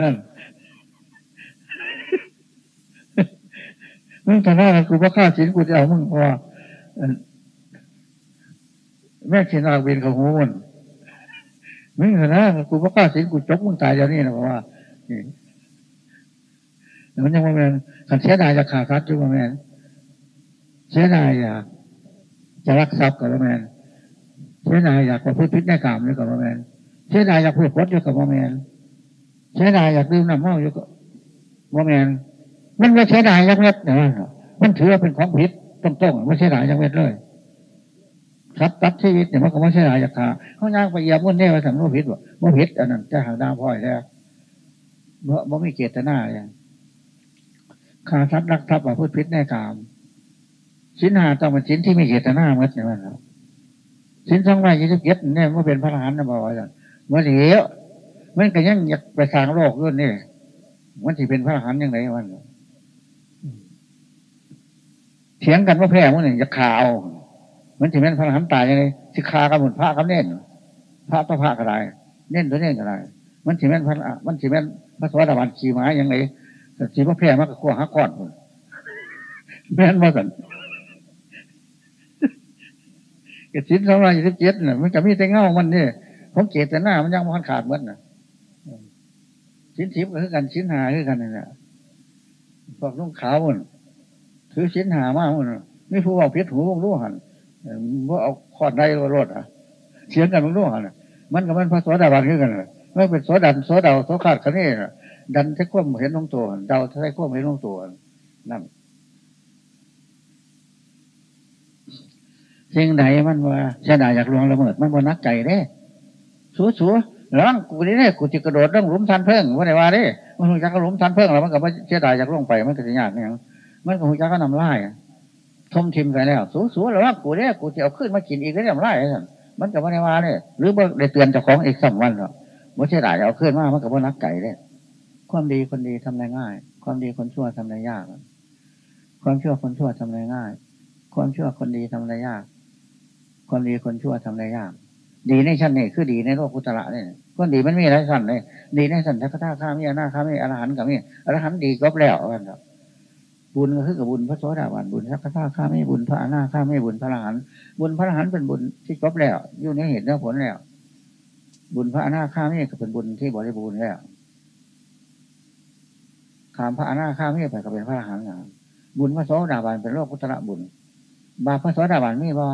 นั่นมึงแต่หน้ากูว่าฆ่าสินกูจะเอามึงเพราะว่าแม่ชีนาเวียนเขาหูมันมึงแต่หน้ากูว่าฆ่าสินกูจกมึงตายอย่างนี้นะว่ามันยังไม่แมนขันเสียดายจะขาดคัดอยู่ว่าแมนเสียดายอยากจะรักทรัพย์กับว่าแมนเสียดายอยากประพฤติผิดในกรรมด้วยกับว่าแมนเสียดายอยากพูดพดอยู่กับว่าแม่ นเสียดายอยากดื่มน้ำเมาอยู่กับว่าแมนมันไม่เสียดายยักเม็ดนะมันถือว่าเป็นของผิดต้องๆไม่เสียดายยักเม็ดเลยทับตัดชีวิตเนี่ยมันก็ไม่เสียดายยากขาเขาย่างไปเยียบมันแน่ว่าสั่งว่าผิดว่าว่าผิดอันนั้นจะหางดาวพ่อยแล้วเมื่อไม่เกียรติหน้าอย่างขาทับรักทับว่าพูดพิษแน่กามสินหาต้องเป็นสินที่ม่เกียรติหน้าเมื่อเนี่ยมันสินสองร้อยยี่สิบเจ็ดเนี่ยมันเป็นพระอรหันต์นะบอกว่าเมื่อเดียว มันก็ยังอยากไปสร้างโลกด้วยนี่มันที่เป็นพระอรหันต์ยังไงมันเถียงกันว่าแพ้มันหนึ่งจะข่าว มันที่เป็นพระอรหันต์ตายยังไงสิคากับหมุนพระกับเน่นพระต่อพระก็ได้เน่นตัวเน่นก็ได้มันที่เป็นพระมันที่เป็นพระสวัสดิบาลขี่ม้ายังไงแต่ที่ว่าแพ้มากกว่าหักก้อนแม่นมาสันกระสินสองร้อยยี่สิบเจ็ดน่ะมันก็มีแต่เงามันนี่ผมเกตแต่หน้ามันยังมันขาดเหมือนน่ะ ชิ้นทิพย์ก็คือกันชิ้นหาคือกันนี่แหละพวกนุ่งขาวมันถือชิ้นหามากมันไม่ผู้เอาเพชรหูวงรู้หันว่าเอาขอดได้รถอะเสียงกันวงรู้หันมันกับมันพระสวัสดิบาลคือกันไม่เป็นโสดันโสดาวโสขาดคันนี้ดันใช้ความเห็นลงตัวเดาใช้ความเห็นลงตัวนั่นสิ่งไหนมันว่าชนะอยากลวงละเมิดมันบนนักใจเด้สัวสัว ร้องกูนี่เนี่ยกูจะกระโดดเรื่องหลุมทันเพิ่งว่าไหนว่าเด้มันหูจักก็หลุมทันเพิ่งแล้วมันก็ไม่เสียดายจากลงไปมันก็จะยากเนี่ยมันก็หูจักก็นำไล่ทมทิมไปแล้วสัวสัวร้องกูเนี่ยกูจะเอาขึ้นมากินอีกแล้วนำไล่มันก็ไม่ได้ว่าเนี่ยหรือว่าได้เตือนเจ้าของอีกสองวันหรอกไม่เสียดายเอาขึ้นมามันก็บ่นักไก่เลยความดีคนดีทำได้ง่าย ความดีคนชั่วทำได้ยาก ความชั่วคนชั่วทำได้ง่าย ความชั่วคนดีทำได้ยาก ความดีคนชั่วทำได้ยาก ดีในชั้นนี่คือดีในโลกพุทธะเนี่ย คนดีมันมีหลายชั้นเลยดีในชั้นทักษะข้ามีอนาข้ามีอรหันต์กับมีอรหันต์ดีก็แล้วกันครับบุญก็คือกับบุญพระโสดาบันบุญทักษะข้าไม่บุญพระอนาข้าไม่บุญพระอรหันต์บุญพระอรหันต์เป็นบุญที่จบแล้วอยู่ในเหตุและผลแล้ว บุญพระอนาข้าไม่ก็เป็นบุญที่บริบูรณ์แล้วขามพระอนาข้ามีไปก็เป็นพระอรหันต์บุญพระโสดาบันเป็นโลกพุทธะบุญ บาปพระโสดาบันไม่บ้า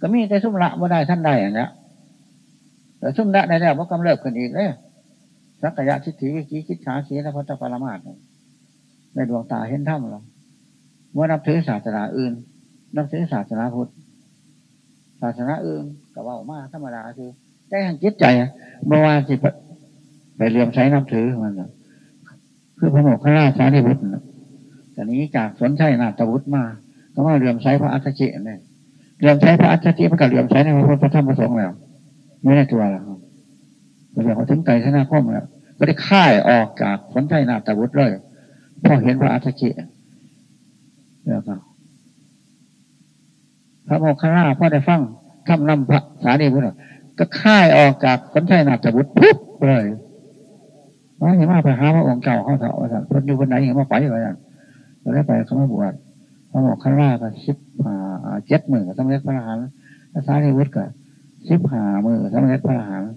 ก็มีแต่สุ่มละว่าได้ท่านได้อย่างนี้ แต่สุ่มละได้แล้วว่ากำเริบขึ้นอีกเลยสักกายะทิฏฐิวิกิคิดขาขีและพัตตปรมาตในดวงตาเห็นถ้ำเราเมื่อนับถือศาสนาอื่น นับถือศาสนาพุทธศาสนาอื่นกับว่ามาธรรมดาคือได้ทางจิตใจเมื่อวานสิไปเรียมใช้นับถือมันคือพระโมกขราชาธิบุตรแต่นี้จากสนใจนาตวุฒิมา ก็ว่าเรียมใช้พระอัจฉริเนี่ยเรียมใช้พระอัจฉริมันกับเรียมใช้ในพระพุทธธรรมประสงค์แล้ว ไม่ได้ตัวแล้วเรียกว่าถึงไก่ชนะข้อมแล้วก็ได้ค่ายออกจากสนใจนาตวุฒิเลยพอเห็นพระอัจฉริแล้วก็พระโมคคัลลาพ่อได้ฟังทำนำพระสารีบุตรก็ค่ายออกจากสนใจนาตวุฒิปุ๊บเลยว่าเห็นว่าไปหาพระองค์เก่าเขาเถอะว่าพระอยู่บนไหนเห็นว่าไปไว้เราได้ไปเขามาบวชพระโมคคัลลาก็สิบเจ็ดหมื่นสำเร็จพระอรหันต์พระสารีบุตรก็ สิบหามือสำเร็จพระอรหันต์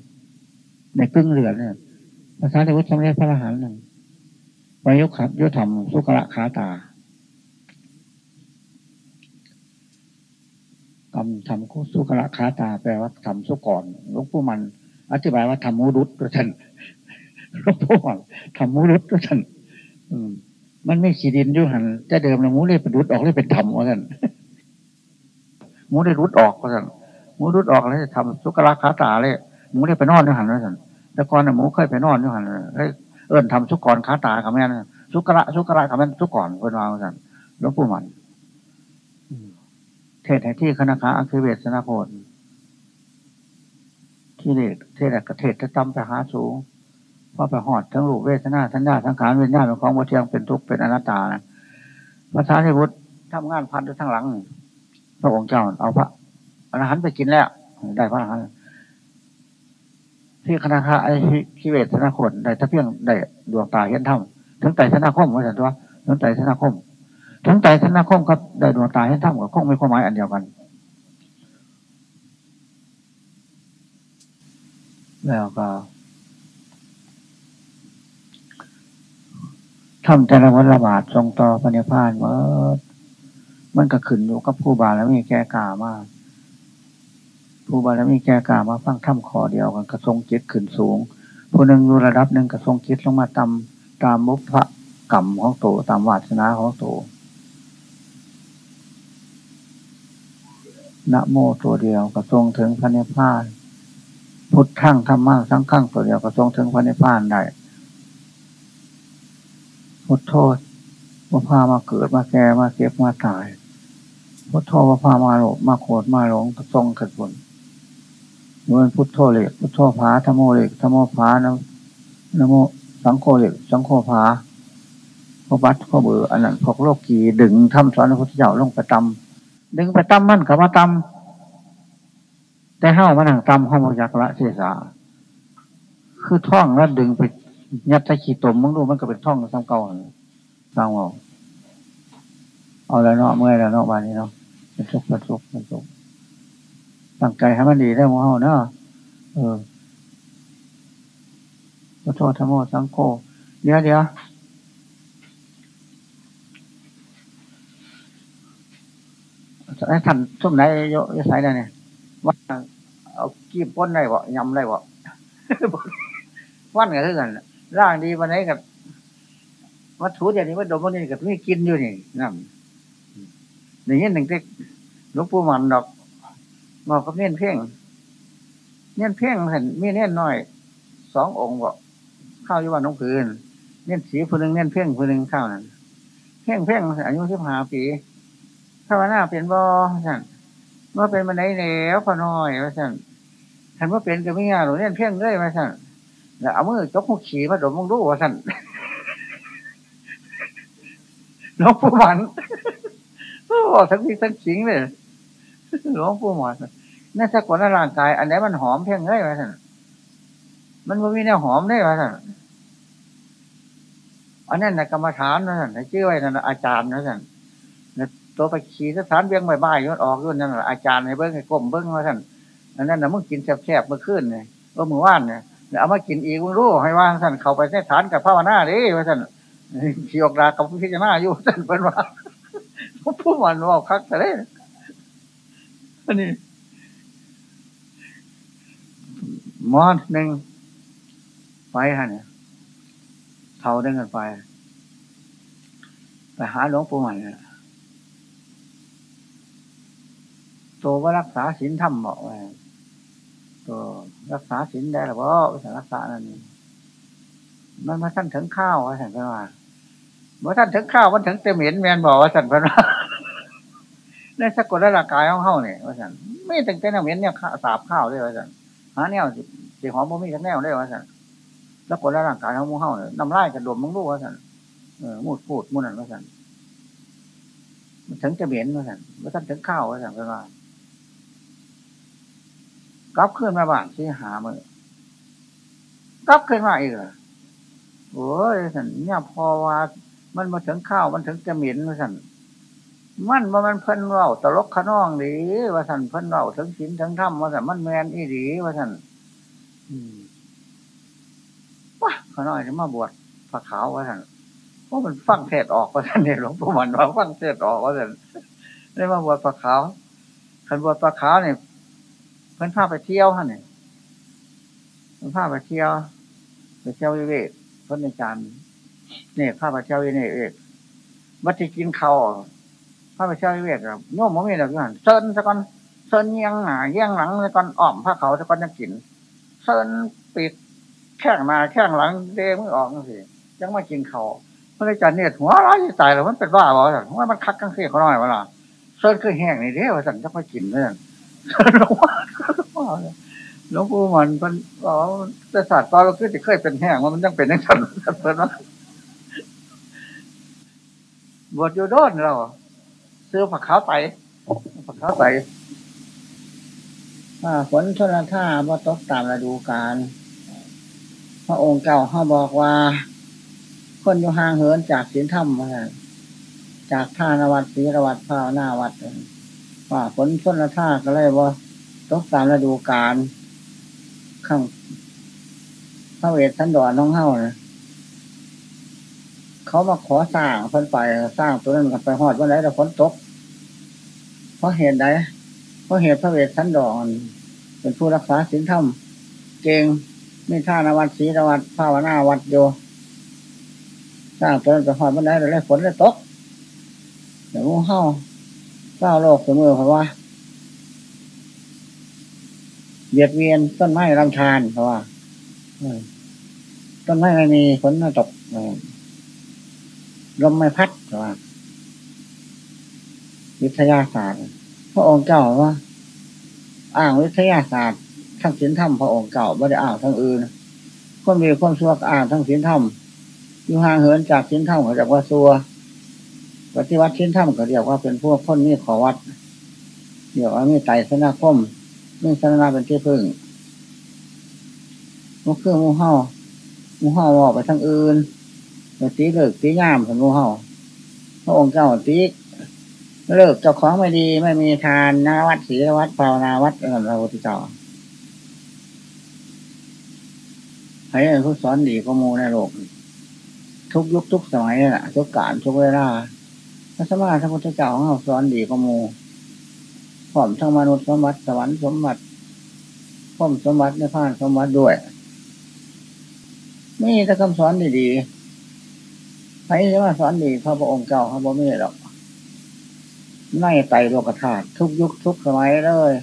ในกึ่งเรือนเนี่ยพระสารีบุตรสำเร็จพระอรหันต์หนึ่งไปยุขับยุธรรมสุกระขาตากรรมทำคุสุกระขาตา แปลว่าทำสุก่อนลวงปู่มัน อธิบายว่าทำมูรุตก็ท่านลวงปู่มันทำมูรุตก็ท่านมันไม่ขีดินยุหันจะเดิมนะมูเลยป็นรุดออกเลยเป็นธรรมว่าท่านมูได้รุดออกว่าท่าน มูรุดออกเลยทำสุกระขาตาเลยหมูได้ไปนอนยุหันว่าท่านแต่ก่อนน่ะมูเคยไปนอนยุหันเลยเอิญทำสุกรขาตากับแม่นสุกระสุกระกับแม่นสุกรเป็นวางกันหลวงปู่มันเทศที่คณะคาอังคเวศนาโพนที่เด็เทศกระเทศจะจำไปหาสูงพอไปหอดทั้งรูปเวทนาทั้งญาทั้งขานเวทนาเป็นของวัเทียงเป็นทุกข์เป็นอนัตตานะพระสารีบุตรทำงานพันด้วยทั้งหลัง พระองค์เจ้าเอาพระ รหันต์ไปกินแล้ว ได้พระอรหันต์ที่คณะคาไอ้ที่เวทนาคนได้ถ้าเพียงได้ดวงตาเห็นธรรมถึงไตธนาคมว่าสันตัวถึงไตธนาคม ถึงไตธนาคมครับได้ดวงตาเห็นธรรมกับคงมีความหมายอันเดียวกัน แล้วก็ทำแต่ละวันละบาททรงต่อพระนิพพานเมื่อมันก็ขึ้นอยู่กับผู้บาแล้วมีแก่กามาก ผู้บาแล้วมีแก่กล้ามาฟังถ้ำขอเดียวกันกระทรงจิตขึ้นสูง ผู้หนึ่งอยู่ระดับหนึ่งกระทรงจิตลงมาตามตามมุพระกรรมของโตตามวาสนาของโตนะโมตัวเดียวกระทรงถึงพระนิพพานพุทธั้งธรรมะสังฆังตัวเดียวกระทรงถึงพระนิพพานได้พุทโทษว่าพามาเกิดมาแก่มาเก็บมาตายพุทโธว่าพามาโลภมาโคดมาหลงกระทรงขัดผล เมื่อพุทโธเล็กพุทโธผาธโมเล็กธโมผานนโมสังโฆเล็กสังโฆผาพระบัตรพระเบืออันนั้นพวกโลกกีดึงทำสอนพระพุทธเจ้าลงไปตำดึงไปตำมั่นกับมาตำแต่ห้ามันหนังตำห้ามันยักละเสียสาคือท่องแล้วดึงไปยัดใส่ขีดตมมึงดูมันก็เป็นท่องซ้ำเก่าสร้างเอาเอาแล้วเนาะเมื่อแล้วเนาะวันนี้เนาะเป็นสุขเป็นสุขเป็นสุข ตั้งใจให้มันดีได้มั้งเนาะเออขอโทษธรรมโสังโฆเดี๋ยวเดี๋ยวไอ้ท่านส้มไหนโยยใส่ได้เนี่ยว่าเอากีบป้นได้บ่ยำได้บ่วันกันเท่ากันร่างดีวันไหนกับวัตถุอย่างนี้ว่าดมวันนี้กับไม่กินอยู่นี่นั่นอย่างนี้หนึ่งที่หลวงปู่มันดอก บอกกับเน้นเพ่งเน้นเพ่งเห็นมีเน้นน้อยสององค์บอกข้าวยุวันน้องผืนเน้นสีผู้หนึ่งเน้นเพ่งผู้หนึ่งข้าวนั้นเพ่งเพ่งอายุสิบห้าปีข้าวหน้าเป็นบ่สั่นว่าเป็นมันไหนแล้วพอน้อยว่าสั่นท่านว่าเป็นก็ไม่ยากหรอกเน้นเพ่งเลยว่าสั่นแล้วเอามือจกมุขี่มาดมมองดูว่าสั่นหลวงปู่มันโอ้ทั้งที่ทั้งจริงเลย หลวงปู่หมอนั่นสกุลร่างกาย อันไหนมันหอมเพียงไรวะท่านมันไม่มีแนวหอมได้วะท่านอันนั้นนะกรรมฐานนะท่านชื่อไว้นั่นอาจารย์นะท่านตัวไปขี่สถานเบี้ยงใบใบยนออกยนนั่นอาจารย์ในเบิ้งให้ก้มเบิ้งว่าท่านอันนั้นนะมึงกินแซ่บๆเมื่อคืนเลยเมื่อมือว่านเนี่ยเอามากินอีกมึงรู้ให้ว่าท่านเข้าไปในฐานกับภาวนาดิว่าท่านขี่ออกดากับพิจารณาอยู่ท่านเป็นว่าผู้มันว่าคักแต่เลย อันนี้มอนหนึ่งไปฮะเนี่ยเท่าได้กันไป ไปหาหลวงปู่ใหม่เนี่ยตัวว่ารักษาศีลธรรมบอกไว้ตัวรักษาศีลได้หรือเปล่ารักษานั่นมันมาท่านถึงข้าวว่าสันพว่าเมื่อท่านถึงข้าวมันถึงเต็มเห็นแมนบอกว่าสันพว่า ในสกุลร่างกายของเขาเนี่ยว่าสันไม่ถึงแต่เนเหม็นเนี่ยสาบข้าวด้วยว่าสันหาแนวสีหอมบ่มีทั้งแนวได้ว่าสันแล้วกดร่างกายของมูเฮาเนี่ยน้ำลายกระดมมึงรู้ว่าสันเออมูดพูดมูนั่นว่าสันมันถึงจะเหม็นว่าสันว่าท่านถึงข้าวว่าสันเป็นว่ากลับขึ้นมาบ้านที่หามือกลับขึ้นมาอีกเหรอโอ้ยสันเนี่ยพอว่ามันมาถึงข้าวมันถึงจะเหม็นว่าสัน มันว่ามันเพิ่นเล่าตลกขน้องดีว่าสันเพิ่นเล่าถึงศีลถึงธรรมว่าสันมันแมนอีดีว่าสันว้าขน้อยจะมาบวชพระขาวว่าสันเพราะมันฟังเทศออกว่าสันเนี่ยหลวงปู่มันว่าฟังเทศออกว่าสันได้มาบวชพระขาวขันบวชพระขาวเนี่ยเพิ่นพาไปเที่ยวฮะเนี่ยเพิ่นพาไปเที่ยวไปเที่ยววิเวกเพิ่นอาจารย์เนี่ยพาไปเที่ยววิเวกวัดที่กินเขา พระไปเช่าเวกครับโยมมันมีแบบนั้นเซินสะกอนเซินยียงหนาเยียงหลังสะกอนอ่อมพระเขาสะกอนยังกินเซินปิดแข้งมาแข้งหลังเด้มือออกสิยังมากินเขาพระอาจารย์เนี่ยหัวร้ายตายแล้วมันเป็นบ้าบอสันว่ามันคักกังเสียเขาหน่อยเวลาเซินคือแห้งนี่เด้อสั่นจะมากินเลยหลวงพ่อหลวงปู่มันเป็นอ๋อแต่ศาสตร์ตอนเราคือจะเคยเป็นแห้งว่ามันยังเป็นยังสั่นเพิ่นว่าบวชโยโดนเรา ซื้อผักขาวไตผักขาวไตฝนชนท่าว่าตกตามฤดูกาลพระองค์เก่าเขาบอกว่า คนอยู่ห่างเหินจากศีลธรรมมาจากท่านวัดศีลวัดภาวนาวัดว่าผลชนละท่าก็เลยว่าตกตามฤดูกาลข้างพระเวทสันดรน้องเฮ้านะเขามาขอสร้างเพิ่นไปสร้างตัวนั้นกันไปหอดวันไหนแต่ฝนตก ราะเหตุใดเพราะเหตุพระเวทสันดรเป็นผู้รักษาศีลธรรมเก่งมีท่านวัดศีลวัดภาวนาวัดโยสร้างตนั้นไปหอดวันไหนแต่ฝนเลยตกเดี๋ยวเฮ้าเจ้าโลกเสมอเพราะว่าเบียดเวียนต้นไม้ลำธารเพราะว่าต้นไม้ไม่มีฝนไม่ตกลมไม่พัดเพราะว่า วิทยาศาสตร์ พระองค์เจ้าว่า อ้างวิทยาศาสตร์ ทั้งศีลธรรมพระองค์เก่าไม่ได้อ้างทั้งอื่นคนมีความชั่วอ้างทั้งศีลธรรมอยู่ห่างเหินจากศีลธรรมเขาจากว่าซัวปฏิวัติศีลธรรมก็เรียกว่าเป็นพวกคนนี้ขอวัดเรียวมีไตสนาคมมีสนาเป็นที่พึ่งมุกเครื่องมูเห่ามูเห่าออกไปทางอื่นตีเลิกตีย่ามของมูเห่าพระองค์เจ้าตี เลิกเจ้าของไม่ดีไม่มีทานนาวัดศีลวัดภาวนาวัดอะไรพระพุทธเจ้าให้ผู้สอนดีก็มูในโลก ทุกยุคทุกสมัยน่ะทุกการทุกเวลาพระสมมาพระพุทธเจ้าของเราสอนดีก็มูพร้อมทั้งมนุษย์สมบัติสวรรค์สมบัติพร้อมสมบัติในพานสมบัติด้วยนี่ถ้าคำสอนดีๆใครจะมาสอนดีพระพระองค์เก่าเขาบอกไม่หรอก ในไตโลกธาตุทุกยุคทุกสมัยเลย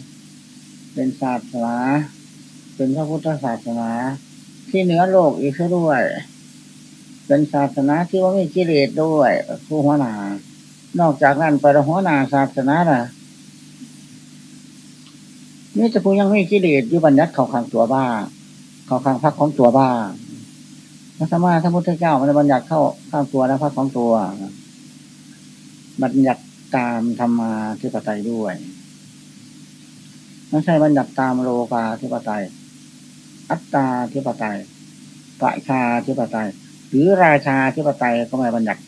เป็นศาสนา เป็นพระพุทธศาสนา ที่เหนือโลกอีกด้วย เป็นศาสนาที่ว่ามีกิเลสด้วยผู้หัวหน้านอกจากนั้นไปหัวหน้าศาสนาล่ะนี่จะพูยังไม่กิเลสยุบัญญัติเขาขังตัวบ้า เขาขังพักของตัวบ้าพระสมมาพระพุทธเจ้ามันบัญญัติเข้าข้างตัวและพักของตัวบัญญัติ ตามธรรมาธิปไตยด้วย ไม่ใช่บัญญัติตามโลกาธิปไตย อัตตาธิปไตยปะชาธิปไตย หรือราชาธิปไตยก็ไม่บัญญัติ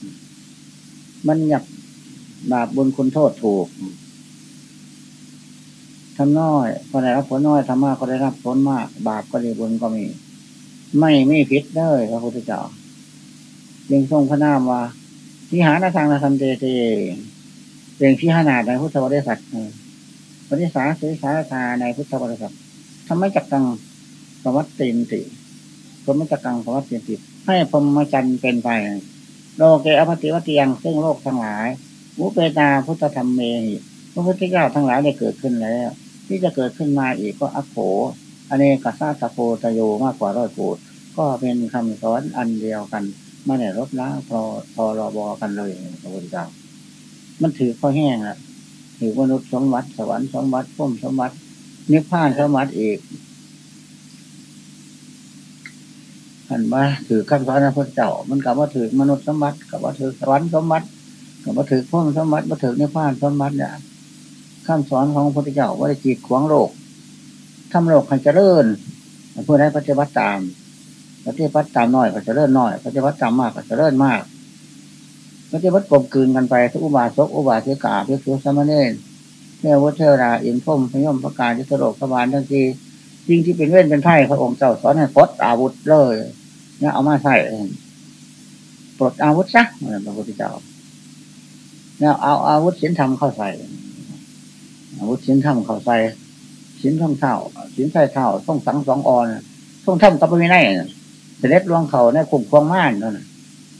บัญญัติบาปบุญคุณโทษถูกทำน้อยก็ได้รับผลน้อยทำมากก็ได้รับผลมาก บาปก็ดีบุญก็มี ไม่ไม่ผิดเลยพระพุทธเจ้ายังทรงพระนามว่าที่หานาทางนาธรรมเตเต เรียงที่หานาในพุทธบริษัทปฏิสาสีสาธาในพุทธบริษัททำไมจักกังสวัสตินติสมมจักกังสวัสตินติ ให้พรมจันทร์เป็นไป โลเกอภิวัติยังซึ่งโลกทั้งหลายมุเปตาพุทธธรรมเมหิพระพุทธเจ้าทั้งหลายได้เกิดขึ้นแล้ว ที่จะเกิดขึ้นมาอีกก็อัโขอเนกซาตโพตโยมากกว่าร้อยโกดก็เป็นคำสอนอันเดียวกันไม่ได้ลบล้างพอพอรอบอกันเลยพระพุทธเจ้า มันถือข้อแห้งละถือมนุษย์สมบัติสวรรค์สมบัติพุ่มสมบัตินิพพานสมบัติอีกหันมาถือคำสอนพระพุทธเจ้า มันกับว่าถือมนุษย์สมบัติกับว่าถือสวรรค์สมบัติกับว่าถือพุ่มสมบัติว่าถือนิพพานสมบัติเนี่ยคำสอนของพระพุทธเจ้าว่าจะจีดขวางโลกทำโลกให้เจริญผู้ใดปฏิบัติตามปฏิบัติตามน้อยก็เจริญน้อยปฏิบัติตามมากก็เจริญมาก ปฏิบัติกลมกลืนกันไปทุกอุบาสกอุบาสิกาพิสุสมณเณรเทวเทราอินพุ่มพยมประการทิศโลกสบาลทั้งทีจริงที่เป็นเว้นเป็นไถ่พระองค์เจ้าสอนให้ปลดอาวุธเลยเนี่ยเอามาใส่ปลดอาวุธซะพระพุทธเจ้าเนี่ยเอาอาวุธศีลธรรมเข้าใส่อาวุธสินทำเข้าใส่สินทำเท่าสินใส่เท่าต้องสังสองออนต้องทำกับไม่ได้เสด็จลวงเขาในคุมควงม่านนั่น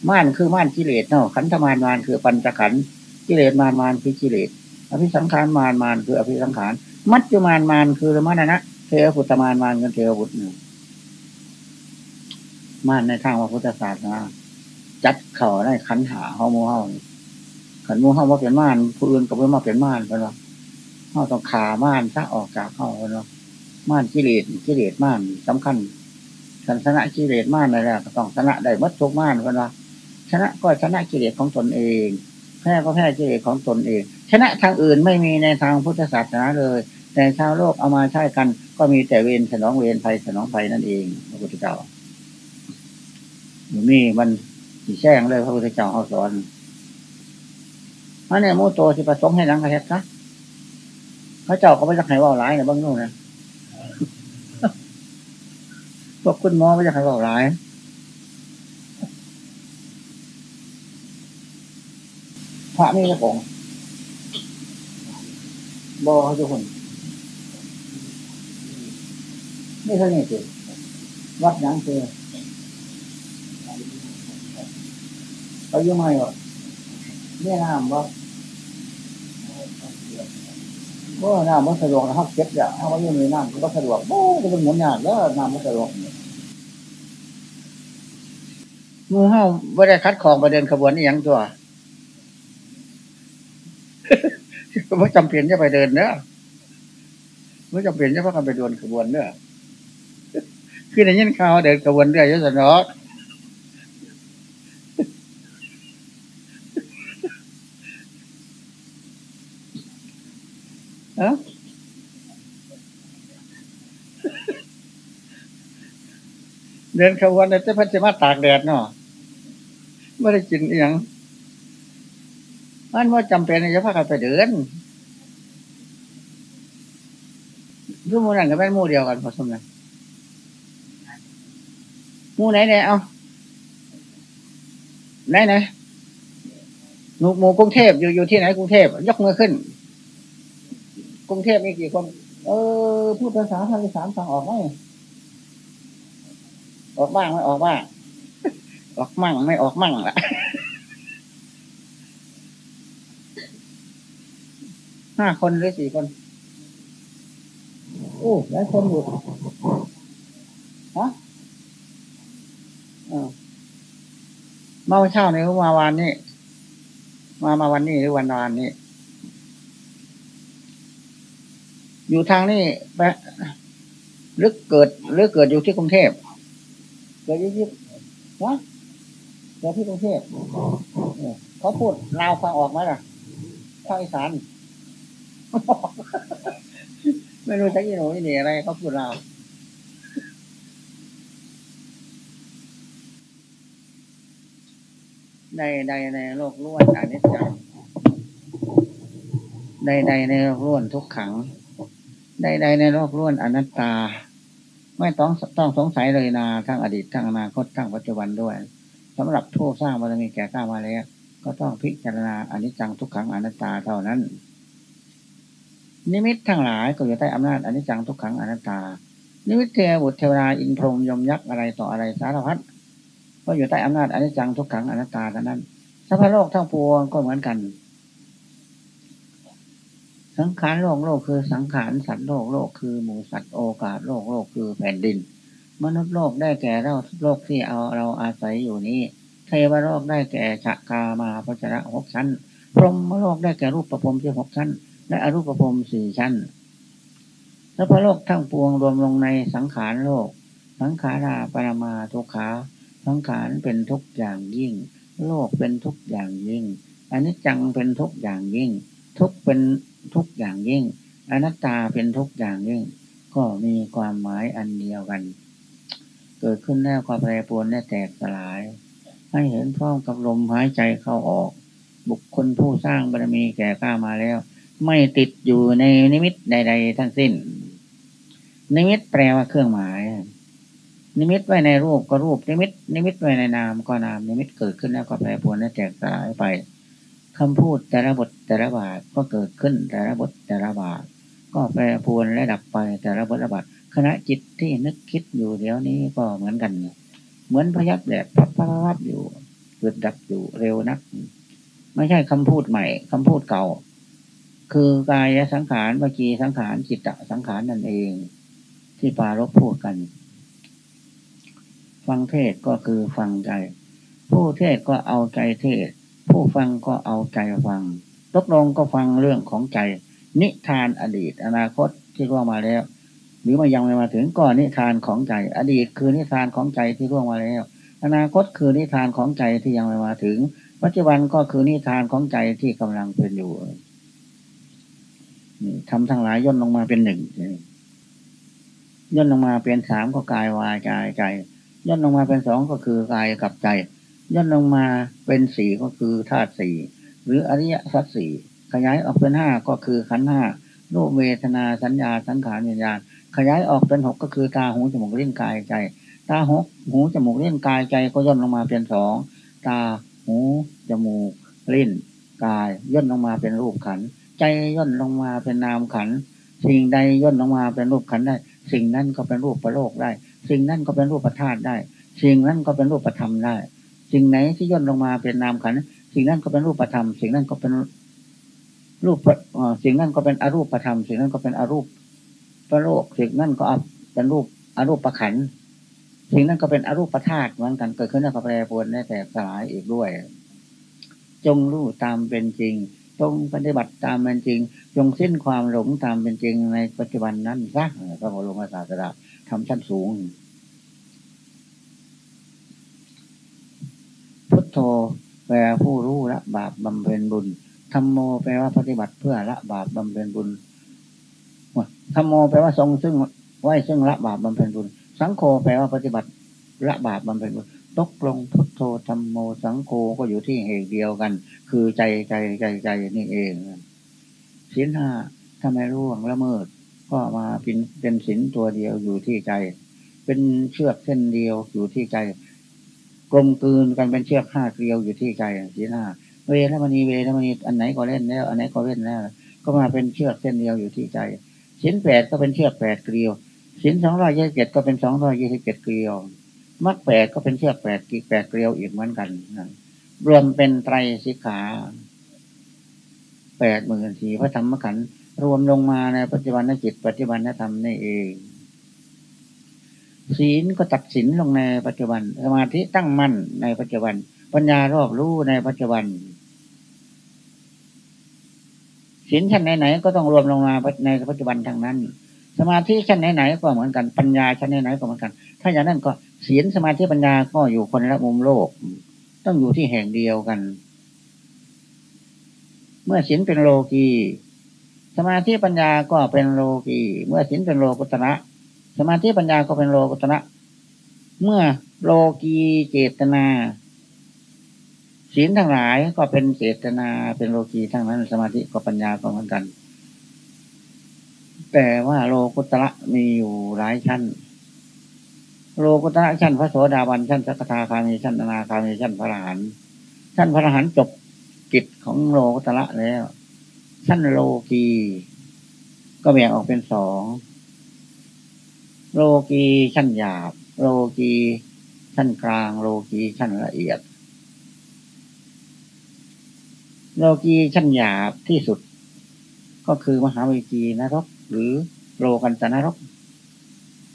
ม่านคือม่านกิเลสเนาะขันธมารมานคือปัญจขันธ์กิเลสมารมานคือกิเลสอภิสังขารมารมานคืออภิสังขารมัจจุมารมานคือมรณะเทวพุทธมารมานกันเทวพุทธหนึ่งม่านในทางพระพุทธศาสนาจัดเข่าได้ขันหาเฮาโมเฮาขันโมเฮาว่าเป็นม่านผู้อื่นก็ไม่มาเป็นม่านกันหรอกเขาต้องขาม่านซะออกจากเขาเนาะม่านกิเลสกิเลสม่านสำคัญสันชนะกิเลสม่านอะไรก็ต้องชนะได้มัดทุกม่านกันว่า ชนะก็ชนะกิเลสของตนเอง แพ้ก็แพ้กิเลสของตนเอง ชนะทางอื่นไม่มีในทางพุทธศาสนาเลยแต่ชาวโลกเอามาใช้กัน ก็มีแต่เวรสนองเวรภัยสนองภัยนั่นเองพระพุทธเจ้ามีมันสีแช่งเลยพระพุทธเจ้าเขาสอนอันนี้มูโตที่ประสงค์ให้นังกระเฮ็ดนะพระเจ้าก็ไม่จะให้ว่าร้ายนะบ้างนู่นนะพวกคุณหมอไม่จะให้ว่าร้าย พระมีกระป๋องบอทุกคนไม่ใช่นี่สิวัดยังคือเขายุ่งไหมวะเนี่ยน้ำวะก็น้ำมันสะดวกนะครับเก็บอย่างถ้าว่ายุ่งในน้ำก็สะดวกโอ้จะเป็นหมุนยากแล้วน้ำมันสะดวกมือห้าไม่ได้คัดของประเด็นขบวนนี่ยังตัว ไม่จำเป็นจะไปเดินเนอะไม่จำเป็นจะพากันไปเดินขบวนเนอะคือในยินข่าวเดินขบวนเรื่อยยศนอเอ้าเดินขบวนแต่พันจะมาตากแดดเนาะไม่ได้กินอหย่าง มันว่าจำเป็นจะพากันไปเดินรูมูนั่นก็เป็นมูเดียวกันผสมกันมูไหนเนี่ยเอาไหนไหนหนูหมูกรุงเทพอยู่อยู่ที่ไหนกรุงเทพยกมือขึ้น กรุงเทพมีกี่คน เออ พูดภาษาภาษาฟังออกไหมออกบ้างไม่ออกบ้างออกมั่งไม่ออกมั่งล่ะ ห้าคนหรือสี่คน โอ้หลายคนอยู่ฮะเมาเช้านหรือมาวันนี้ มามาวันนี้หรือวันวานนี้ อยู่ทางนี้ไปหรือเกิดหรือเกิดอยู่ที่กรุงเทพเกิดอยู่ที่วะเกิดที่กรุงเทพเขาพูดลาวฟังออกไหมล่ะภาคอีสาน ไม่รู้จะยี่หนูนี่อะไรเขาพูดเราใดใดในโลกล้วนอนิจจังใดใดในโลกล้วนทุกขัง ใดใดในโลกล้วนอนัตตา ไม่ต้องต้องสงสัยเลยนาทั้งอดีตทั้งอนาคตทั้งปัจจุบันด้วยสำหรับผู้สร้างบารมีแก่กล้ามาแล้วก็ต้องพิจารณาอนิจจังทุกขังอนัตตาเท่านั้น นิมิตทั้งหลายก็อยู่ใต้อำนาจอนิจจังทุกขังอนัตตา นิมิตเทวบุตรเทวราอินพรมยมยักษ์อะไรต่ออะไรสารพัดก็อยู่ใต้อำนาจอนิจจังทุกขังอนัตตาเท่านั้นสัพพโลกทั้งปวงก็เหมือนกัน สังขารโลกโลกคือสังขารสัตว์โลกโลกคือหมูสัตว์โอกาสโลกโลกคือแผ่นดิน มนุษย์โลกได้แก่เราโลกที่เอาเราอาศัยอยู่นี้เทวโลกได้แก่ฉกามาพจระหกชั้น พรหมโลกได้แก่รูปประพรมที่หกชั้น และอรูปภพสี่ชั้น แล้วพระโลกทั้งปวงรวมลงในสังขารโลก สังขาราปรมาทุกขาสังขารเป็นทุกอย่างยิ่ง โลกเป็นทุกอย่างยิ่งอนิจจังเป็นทุกอย่างยิ่ง ทุกเป็นทุกอย่างยิ่ง อนัตตาเป็นทุกอย่างยิ่ง ก็มีความหมายอันเดียวกัน เกิดขึ้นแล้วความแปรปรวนและแตกสลาย ให้เห็นพร้อมกับลมหายใจเข้าออก บุคคลผู้สร้างบารมีแก่กล้ามาแล้ว ไม่ติดอยู่ในนิมิตใด ๆ ทั้งสิ้น นิมิตแปลว่าเครื่องหมาย นิมิตไว้ในรูปก็รูป นิมิต นิมิตไว้ในนามก็นาม นิมิตเกิดขึ้นแล้วก็แปรปรวนและแตกสลายไปคำพูดแต่ละบทแต่ละบาทก็เกิดขึ้นแต่ละบทแต่ละบาทก็แปรปรวนและดับไปแต่ละบทละบาทขณะจิตที่นึกคิดอยู่เดี๋ยวนี้ก็เหมือนกัน เหมือนพยับแดดพับพับอยู่เกิดดับอยู่เร็วนัก ไม่ใช่คำพูดใหม่คำพูดเก่า คือกายสังขารวิจีสังขารจิตตสังขารนั่นเอง ที่ปารบพูดกัน ฟังเทศก็คือฟังใจ ผู้เทศก็เอาใจเทศ ผู้ฟังก็เอาใจฟังตกลงก็ฟังเรื่องของใจ นิทานอดีต อนาคตที่ร่วงมาแล้ว หรือมายังไม่มาถึงก่อนนิทานของใจ อดีตคือนิทานของใจที่ร่วงมาแล้ว อนาคตคือนิทานของใจที่ยังไม่มาถึง ปัจจุบันก็คือนิทานของใจที่กำลังเป็นอยู่ ทำทั้งหลายย่นลงมาเป็นหนึ่งย่นลงมาเป็นสามก็กายวายกายใจย่นลงมาเป็นสองก็คือกายกับใจ ย่นลงมาเป็นสี่ก็คือธาตุสี่หรืออริยสัจสี่ขยายออกเป็นห้าก็คือขันห้ารูปเวทนาสัญญาสังขารวิญญาณ ขยายออกเป็นหกก็คือตาหูจมูกลิ้นกายใจ ตาหกหูจมูกลิ้นกายใจก็ย่นลงมาเป็นสองตาหูจมูกลิ้นกายย่นลงมาเป็นรูปขัน ใจย่นลงมาเป็นนามขัน สิ่งใดย่นลงมาเป็นรูปขันได้ สิ่งนั้นก็เป็นรูปประโลกได้ สิ่งนั้นก็เป็นรูปประธาตได้ สิ่งนั้นก็เป็นรูปประธรรมได้ สิ่งไหนที่ย่นลงมาเป็นนามขัน สิ่งนั้นก็เป็นรูปประธรรม สิ่งนั้นก็เป็นรูปสิ่งนั้นก็เป็นอรูปประธรรม สิ่งนั้นก็เป็นอรูปประโลก สิ่งนั้นก็เป็นรูปอรูปประขันสิ่งนั้นก็เป็นอรูปประธาตุเหมือนกันเกิดขึ้นแล้วก็แปรปรวนได้แต่สลายอีกด้วย จงรู้ตามเป็นจริง จงปฏิบัติตามเป็นจริง จงสิ้นความหลงตามเป็นจริงในปัจจุบันนั้นซะพระบรมศาสดาทำชั้นสูง พุทโธแปลผู้รู้ละบาปบำเพ็ญบุญธรรมโมแปลว่าปฏิบัติเพื่อละบาปบำเพ็ญบุญธรรมโมแปลว่าทรงซึ่งไว้ซึ่งละบาปบำเพ็ญบุญ สังโฆแปลว่าปฏิบัติละบาปบำเพ็ญบุญ ตกลงพุทโธธรรมโมสังโฆก็อยู่ที่เหตุเดียวกัน คือใจใจใจใจนี่เองศีลห้าถ้าไม่ร่วงละเมิด ก็มาเป็นเป็นศีลตัวเดียวอยู่ที่ใจ เป็นเชือกเส้นเดียวอยู่ที่ใจกลมกลืนกันเป็นเชือกห้าเกลียวอยู่ที่ใจศีลห้าเวรมณีเวรมณีอันไหนก็เล่นแล้ว อันไหนก็เล่นแล้ว ก็มาเป็นเชือกเส้นเดียวอยู่ที่ใจศีลแปดก็เป็นเชือกแปดเกลียวศีลสองร้อยยี่สิบเจ็ดก็เป็นสองร้อยยี่สิบเจ็ดเกลียว มรรคแปดก็เป็นเชือกแปดกีแปดเกลียวอีกเหมือนกันรวมเป็นไตรสิกขาแปดหมื่นสี่พระธรรมขันธ์รวมลงมาในปัจจุบันนจิต ปัจจุบันนธรรมนี่เอง ศีลก็ตัดสินลงในปัจจุบัน สมาธิตั้งมั่นในปัจจุบัน ปัญญารอบรู้ในปัจจุบันศีลชั้นไหนๆก็ต้องรวมลงมาในปัจจุบันทางนั้น สมาธิชั้นไหนๆก็เหมือนกันปัญญาชั้นไหนๆก็เหมือนกัน ถ้าอย่างนั้นก็ศีลสมาธิปัญญาก็อยู่คนละมุมโลก ต้องอยู่ที่แห่งเดียวกัน เมื่อศีลเป็นโลกีสมาธิปัญญาก็เป็นโลกีเมื่อศีลเป็นโลกุตระสมาธิปัญญาก็เป็นโลกุตระเมื่อโลกีเจตนาศีลทั้งหลายก็เป็นเจตนาเป็นโลกีทั้งนั้น สมาธิก็ปัญญาก็เหมือนกัน แต่ว่าโลกุตระมีอยู่หลายชั้น โลกุตระชั้นพระโสดาบันชั้นสักทาคามีชั้นนาคามีชั้นพระอรหันต์ชั้นพระอรหันต์จบกิจของโลกุตระแล้ว ชั้นโลกีก็แบ่งออกเป็นสองโลกีชั้นหยาบ โลกีชั้นกลาง โลกีชั้นละเอียด โลกีชั้นหยาบที่สุด ก็คือมหาวิจีนะครก หรือโลกันตนรก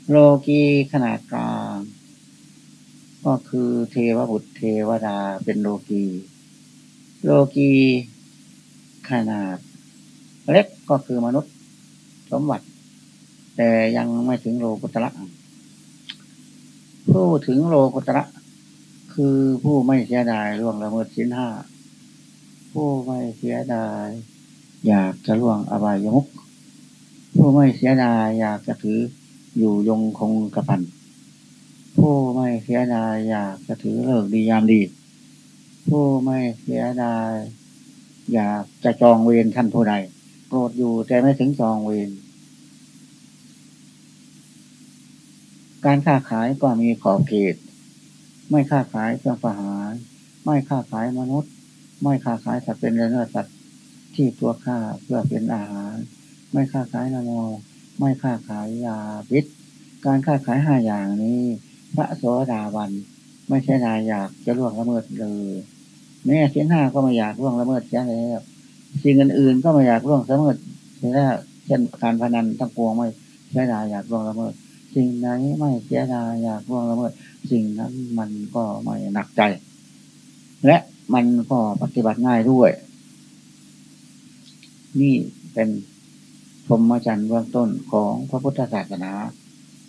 โลกีขนาดกลาง ก็คือเทวบุตรเทวดาเป็นโลกีโลกีขนาด เล็กก็คือมนุษย์สมบัติ แต่ยังไม่ถึงโลกุตระผู้ถึงโลกุตระ คือผู้ไม่เสียดายล่วงละเมิดสินห้าผู้ไม่เสียดาย อยากจะล่วงอบายมุก ผู้ไม่เสียดายอยากจะถืออยู่ยงคงกระพัน ผู้ไม่เสียดายอยากจะถือเลิกดียามดี ผู้ไม่เสียดาย อยากจะจองเวรท่านผู้ใดโกรธอยู่แต่ไม่ถึงจองเวรการค้าขายก็มีขอบเขต ไม่ค้าขายเครื่องประหาร ไม่ค้าขายมนุษย์ ไม่ค้าขายสัตว์เป็นเนื้อสัตว์ที่ตัวฆ่าเพื่อเป็นอาหาร ไม่ค้าขายนโมไม่ค้าขายยาพิษการค้าขายห้าอย่างนี้ พระโสดาบัน ไม่ใช่นายอยากจะล่วงละเมิดเลยแม้เส้นห้าก็ไม่อยากล่วงละเมิดเสียแล้วสิ่งอื่นๆก็ไม่อยากล่วงละเมิดเสียแล้วเช่นการพนันทั้งปวงไม่เสียดายอยากล่วงละเมิด สิ่งไหนไม่เสียดายอยากล่วงละเมิด สิ่งนั้นมันก็ไม่หนักใจ และมันก็ปฏิบัติง่ายด้วย นี่เป็น พรหมจรรย์เบื้องต้นของพระพุทธศาสนา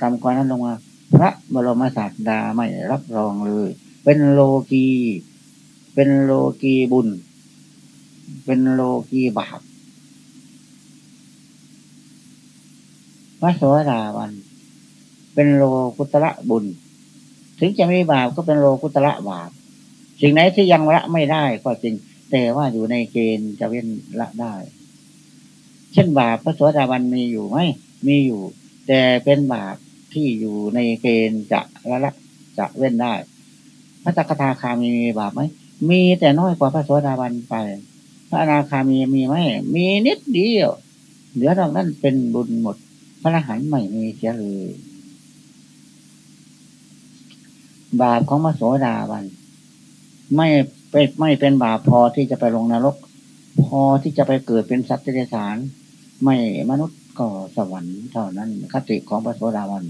ตามกว่านั้นลงมาพระบรมศาสดาไม่รับรองเลย เป็นโลกีเป็นโลกีบุญ เป็นโลกีบาปพระสวสดาวัน เป็นโลกุตระบุญ ถึงจะไมีบาปก็เป็นโลกุตระบาปสิ่งไหนที่ยังละไม่ได้ก็จริง แต่ว่าอยู่ในเกณฑ์จะเว้นละได้ เช่นบาปพระสวสดาวันมีอยู่ไหมมีอยู่ แต่เป็นบาปที่อยู่ในเกณฑ์จะละละจะเว้นได้ พระจักทาคามีมีบาปไหมมีแต่น้อยกว่าพระสวสดาวันไป พระอนาคามีมีไหมมีนิดเดียว เหลือตรงนั้นเป็นบุญหมด พระอรหันต์ไม่มีเสียเลยบาปของมโสดาบันไม่เป็นไม่เป็นบาปพอที่จะไปลงนรก พอที่จะไปเกิดเป็นสัตว์เดรัจฉาน ไม่มนุษย์ก็สวรรค์เท่านั้นคติของพระโสดาบัน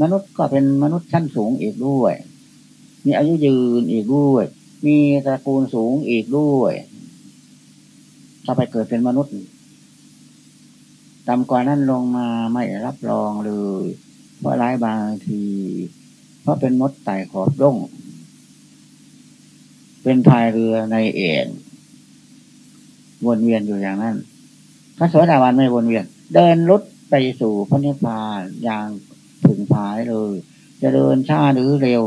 มนุษย์ก็เป็นมนุษย์ชั้นสูงอีกด้วย มีอายุยืนอีกด้วย มีตระกูลสูงอีกด้วย ถ้าไปเกิดเป็นมนุษย์ต่ำกว่านั้นลงมาไม่รับรองเลย เพราะร้ายบางที เพราะเป็นมดไต่ขอบร่งเป็นพายเรือในเอ็นวนเวียนอยู่อย่างนั้น พระสวัสดิวันไม่วนเวียนเดินรุดไปสู่พระนิพพานอย่างถึงพายเลย จะเดินช้าหรือเร็ว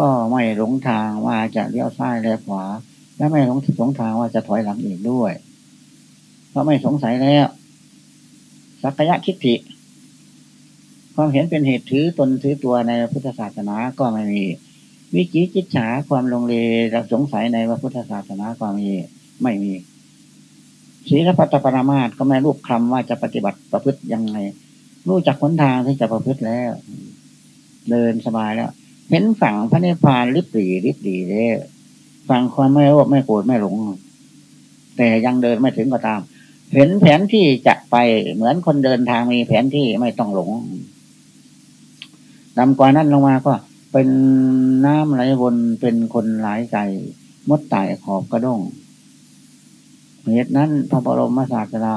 ก็ไม่หลงทางว่าจะเลี้ยวซ้ายเลี้ยวขวา และไม่หลงสงทางว่าจะถอยหลังอีกด้วย เพราะไม่สงสัยแล้ว สักยะคิดถิความเห็นเป็นเหตุถือตนถือตัวในพุทธศาสนาก็ไม่มี วิจิจิตฉาความลงเลสงสัยในพระพุทธศาสนาก็มีไม่มี ศีลพัตปรามาตก็ไม่รูปคำว่าจะปฏิบัติประพฤติยังไง รู้จักหนทางที่จะประพฤติแล้ว เดินสบายแล้ว เห็นฝั่งพระนิพพานริบหรี่ริบหรี่เลยฝั่งความไม่โลภไม่โกรธไม่หลง แต่ยังเดินไม่ถึงก็ตาม เห็นแผนที่จะไปเหมือนคนเดินทางมีแผนที่ไม่ต้องหลงดำกว่านั้นลงมาก็เป็นน้ำไหลวนเป็นคนหลายใจมดไต่ขอบกระด้ง เหตุนั้นพระบรมศาสดา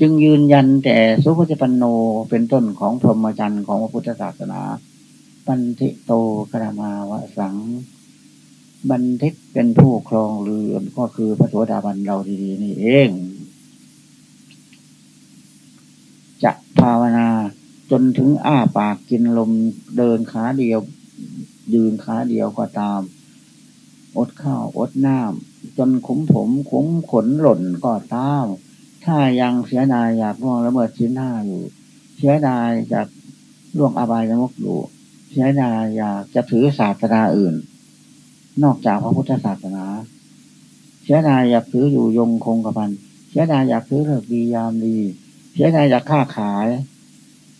จึงยืนยันแต่สุภจิปันโนเป็นต้นของพรหมจรรย์ของพระพุทธศาสนาบันทิโตกรมาวสัง บันทิตเป็นผู้ครองเรือนก็คือพระโสดาบันเราดีๆนี่เอง จะภาวนาจนถึงอ้าปากกินลมเดินขาเดียว ยืนขาเดียวก็ตาม อดข้าวอดน้ำ จนขุมผมขุมขนหล่นก็ตามถ้ายังเสียดายอยากล่วงละเมิดชิ้นห้าอยู่ เสียดายจากล่วงอบายมุกอยู่ เสียดายอยากจะถือศาสนาอื่น นอกจากพระพุทธศาสนา เสียดายอยากถืออยู่ยงคงกระพัน เสียดายอยากถือเลิกดียามดี เสียดายอยากค้าขาย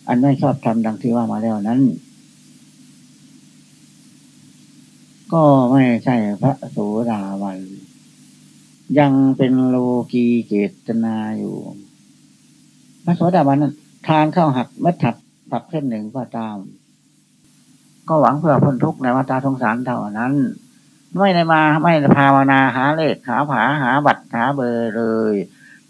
อันไม่ชอบทำดังที่ว่ามาแล้วนั้น ก็ไม่ใช่พระโสดาวัน ยังเป็นโลกีเจตนาอยู่พระโสดาวันนั้นทานข้าวหักเม็ดถัดผักเส้นหนึ่งก็ตาม ก็หวังเพื่อพ้นทุกข์ในวัฏสงสารเท่านั้น ไม่ได้มาไม่ภาวนาหาเลขหาผาหาบัตรหาเบอร์เลย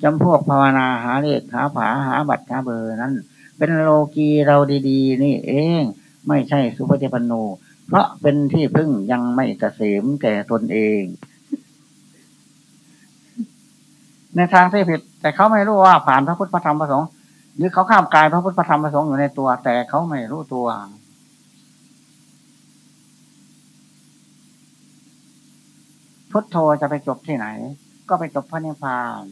จำพวกภาวนาหาเลขหาผาหาบัตรหาเบอร์นั้น เป็นโลกีเราดีๆ นี่เองไม่ใช่สุภเจปันโน เพราะเป็นที่พึ่งยังไม่เกษมแก่ตนเอง ในทางที่ผิด แต่เขาไม่รู้ว่าผ่านพระพุทธพระธรรมพระสงฆ์หรือเขาข้ามกายพระพุทธพระธรรมพระสงฆ์อยู่ในตัว แต่เขาไม่รู้ตัวพุทโธจะไปจบที่ไหน ก็ไปจบพระนิพพาน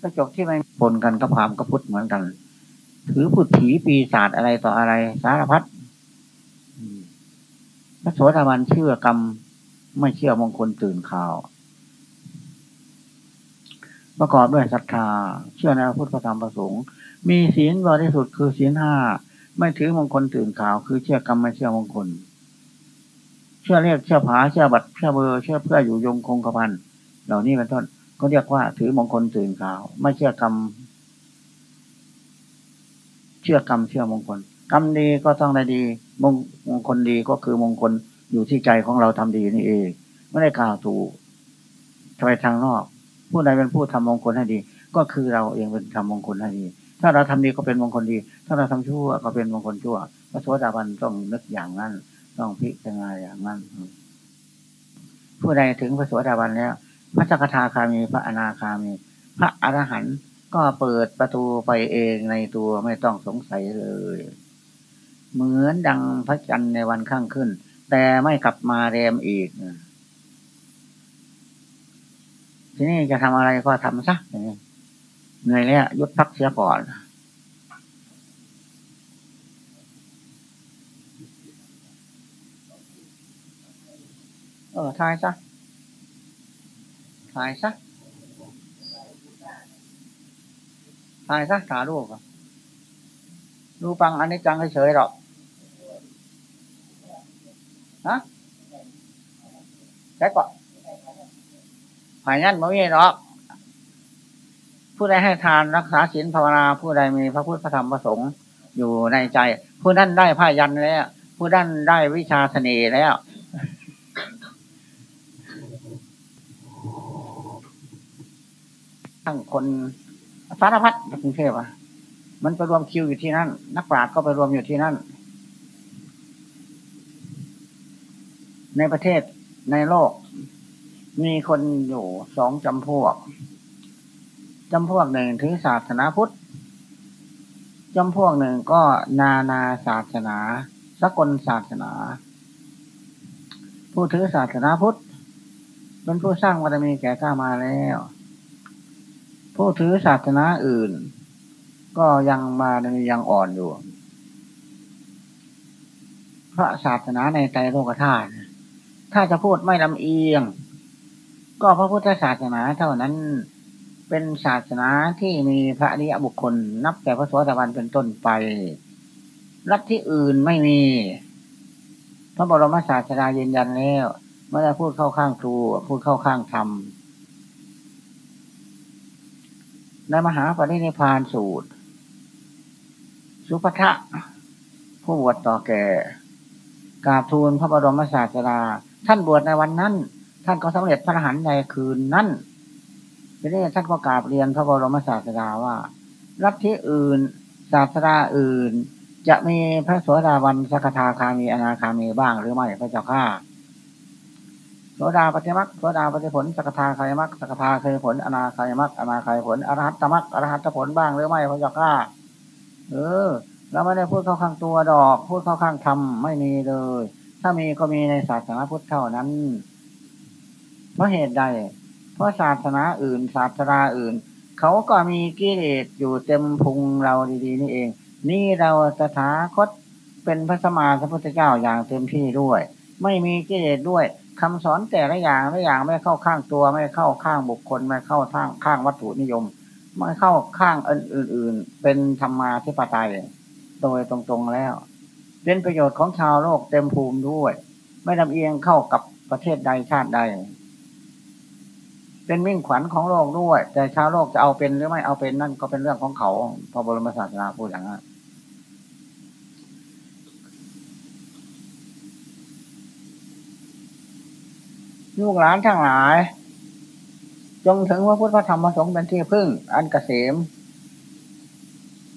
ก็จบที่ไม่ปนกันกับพามกับพุทธเหมือนกัน ถือพุทผีปีศาจอะไรต่ออะไร สารพัดพระโสดาบันเชื่อกรรม ไม่เชื่อมงคลตื่นข่าว ประกอบด้วยศรัทธา เชื่อในพระพุทธธรรมประสงค์ มีศีลบริสุทธิ์คือศีลห้า ไม่ถือมงคลตื่นข่าว คือเชื่อกรรมไม่เชื่อมงคล เชื่อเรียกเชื่อผาเชื่อบัตรเชื่อเบอร์เชื่อเพื่ออยู่ยงคงกระพัน เหล่านี้เป็นต้นเขาเรียกว่าถือมงคลตื่นข่าว ไม่เชื่อกรรม เชื่อกรรมเชื่อมงคล กรรมดีก็ต้องได้ดี มงมงคลดีก็คือมงคลอยู่ที่ใจของเราทำดีนี่เอง ไม่ได้กล่าวถูกไปทางนอก ผู้ใดเป็นผู้ทำมงคลให้ดี ก็คือเราเองเป็นทำมงคลให้ดี ถ้าเราทำดีก็เป็นมงคลดี ถ้าเราทำชั่วก็เป็นมงคลชั่วพระโสดาบันต้องนึกอย่างนั้น ต้องพิจารณาอย่างนั้น ผู้ใดถึงพระโสดาบันแล้วพระจักทาคามีพระอนาคามี พระอรหันต์ก็เปิดประตูไปเองในตัวไม่ต้องสงสัยเลย เหมือนดังพระจันทร์ในวันข้างขึ้น แต่ไม่กลับมาแรมอีก ทีนี้จะทำอะไรก็ทำซะเหนื่อยแล้วยุดพักเสียก่อนเออทายซะทายซะทายซะถาลูกอะดูปังอันนี้จังเฉยหรอกฮะใช่ก่อน หายงั้นไม่มีหรอก ผู้ใดให้ทานรักษาศีลภาวนา ผู้ใดมีพระพุทธพระธรรมพระสงฆ์อยู่ในใจ ผู้นั้นได้ผ้ายันแล้ว ผู้นั้นได้วิชาเสน่ห์แล้ว ทั้งคนสารพัดกรุงเทพอะ มันไปรวมคิวอยู่ที่นั่น นักปราชญ์ก็ไปรวมอยู่ที่นั่น ในประเทศในโลก มีคนอยู่สองจำพวกจำพวกหนึ่งถือศาสนาพุทธจำพวกหนึ่งก็นานาศาสนา สกลศาสนา ผู้ถือศาสนาพุทธเป็นผู้สร้างบารมีแก่ข้ามาแล้ว ผู้ถือศาสนาอื่น ก็ยังมายังอ่อนอยู่พระศาสนาในใจโลกธาตุถ้าจะพูดไม่ลำเอียง ก็พระพุทธศาสนาเท่านั้นเป็นศาสนาที่มีพระอริยบุคคล นับแต่พระโสดาบันเป็นต้นไป รัฐที่อื่นไม่มี พระบรมศาสดายืนยันแล้วไม่ได้พูดเข้าข้างครูพูดเข้าข้างธรรมในมหาปรินิพพานสูตร สุภทะผู้บวชต่อแก่กราบทูลพระบรมศาสดาท่านบวชในวันนั้น ท่านก็สำเร็จพระอรหันต์ในคืนนั้นทีนี้ท่านก็กราบเรียนพระบรมศาสดาว่ารัฐที่อื่น ศาสดาอื่น จะมีพระโสดาบันสกทาคามีอนาคามีบ้างหรือไม่พระเจ้าข้าโสดาปฏิมักโสดาปฏิผลสกทาคายมักสกทาเคยผลอนาคายมักอนาคายผลอรหัตตมักอรหัตตผลบ้างหรือไม่พระเจ้าข้าเออเราไม่ได้พูดเข้าข้างตัวดอก พูดเข้าข้างธรรมไม่มีเลย ถ้ามีก็มีในศาสนาพุทธเท่านั้น เพราะเหตุใด เพราะศาสนาอื่น ศาสนาอื่น เขาก็มีกิเลสอยู่เต็มพุงเราดีๆ นี่เอง นี่เราสถาคตเป็นพระสมมาสัมพุทธเจ้าอย่างเต็มที่ด้วย ไม่มีกิเลสด้วยคำสอนแต่ละอย่างละอย่างไม่เข้าข้างตัว ไม่เข้าข้างบุคคล ไม่เข้าข้างข้างวัตถุนิยม ไม่เข้าข้างอื่น ๆ เป็นธรรมาธิปไตยโดยตรงๆแล้ว เป็นประโยชน์ของชาวโลกเต็มภูมิด้วย ไม่ลำเอียงเข้ากับประเทศใดชาติใด เป็นมิ่งขวัญของโลกด้วย แต่ชาวโลกจะเอาเป็นหรือไม่เอาเป็นนั่นก็เป็นเรื่องของเขาพระบรมศาสนาพูดอย่างนั้นลูกหลานทั้งหลาย จงถึงว่าพุทธธรรมประสงค์เป็นที่พึ่ง อันกเกษม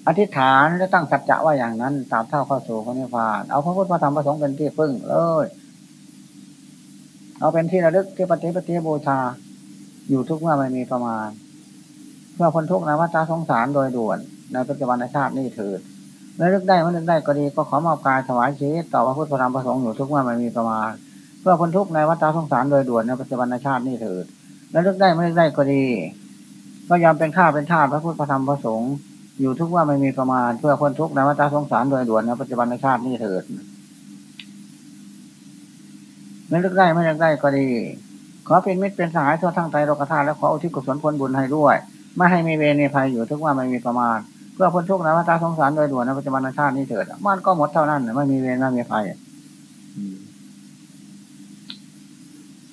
อธิษฐานและตั้งสัจจะว่าอย่างนั้น ตามเท่าเข้าสู่พระนิพพาน เอาพระพุทธธรรมประสงค์เป็นที่พึ่งเลยเอาเป็นที่ระลึกที่ปฏิปฏิบูชา อยู่ทุกเมื่อไม่มีประมาณ เพื่อคนทุกข์ในวัฏสงสารโดยด่วน ในปัจจุบันชาตินี้เถิดระลึกได้ไม่นึกได้ก็ดีก็ขอมอบกายถวายชีวิตต่อพระพุทธธรรมประสงค์อยู่ทุกเมื่อไม่มีประมาณ เพื่อคนทุกข์ในวัฏสงสารโดยด่วนในปัจจุบันชาตินี้เถิดระลึกได้ไม่นึกได้ก็ดี ก็ยอมเป็นข้าเป็นทาสพระพุทธธรรมประสงค์อยู่ทุกว่าไม่มีประมาณ เพื่อคนทุกข์ในวัฏสงสารโดยด่วนในปัจจุบันชาตินี้เถิดไม่ลึกได้ไม่ลึกได้ก็ดี ขอเป็นมิตรเป็นสหายทั่วทั้งใจโลกธาตุและขออุทิศกุศลผลบุญให้ด้วย ไม่ให้มีเวรในภัยอยู่ทุกว่าไม่มีประมาณ เพื่อพ้นทุกข์ในวัฏสงสารโดยด่วนในปัจจุบันชาตินี้เถิดมันก็หมดเท่านั้นไม่มีเวรไม่มีภัย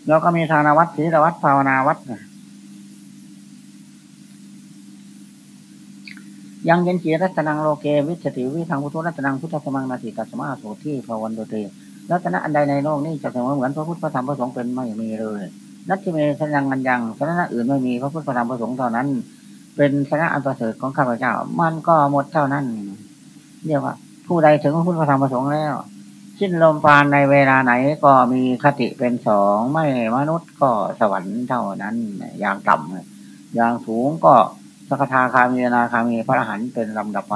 เราก็มีทานวัดศีลวัดภาวนาวัดยังเย็นจีรัตนังโลเกวิสติวิทางพุทธรัตนังพุทธสมังนาติกัสมาโสที่ภาวันโดเตรัตนะอันใดในโลกนี้จะเสมอเหมือนพระพุทธพระธรรมพระสงฆ์เป็นไม่มีเลย นัตถิเมสยังอันยังสนะอื่นไม่มีพระพุทธธรรมพระสงฆ์เท่านั้น เป็นสนะอันประเสริฐของข้าพเจ้า มันก็หมดเท่านั้น เรียกว่า ผู้ใดถึงพระพุทธธรรมพระสงฆ์แล้วสิ้นลมปานในเวลาไหนก็มีคติเป็นสองไม่มนุษย์ก็สวรรค์เท่านั้น อย่างต่ำอย่างสูงก็สกทาคามีนาคามีพระอรหันต์เป็นลำดับไป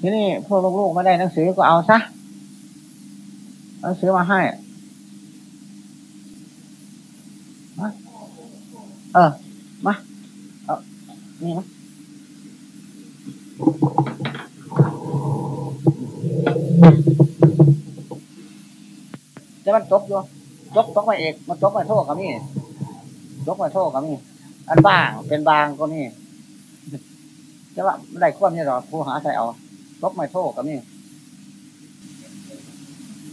ทีนี้พวกลูกๆไม่ได้หนังสือก็เอาซะ หนังสือมาให้เออ มา เอานี่นะจะมันจบอยู่จบจบมาเอกมันจบมาโทษกับนี่จบมาโทษกับนี่อันบ้างเป็นบางก็นี่จะว่าไม่ได้ควบนี่หรอผู้หาใส่เอาจบมาโทษกับนี่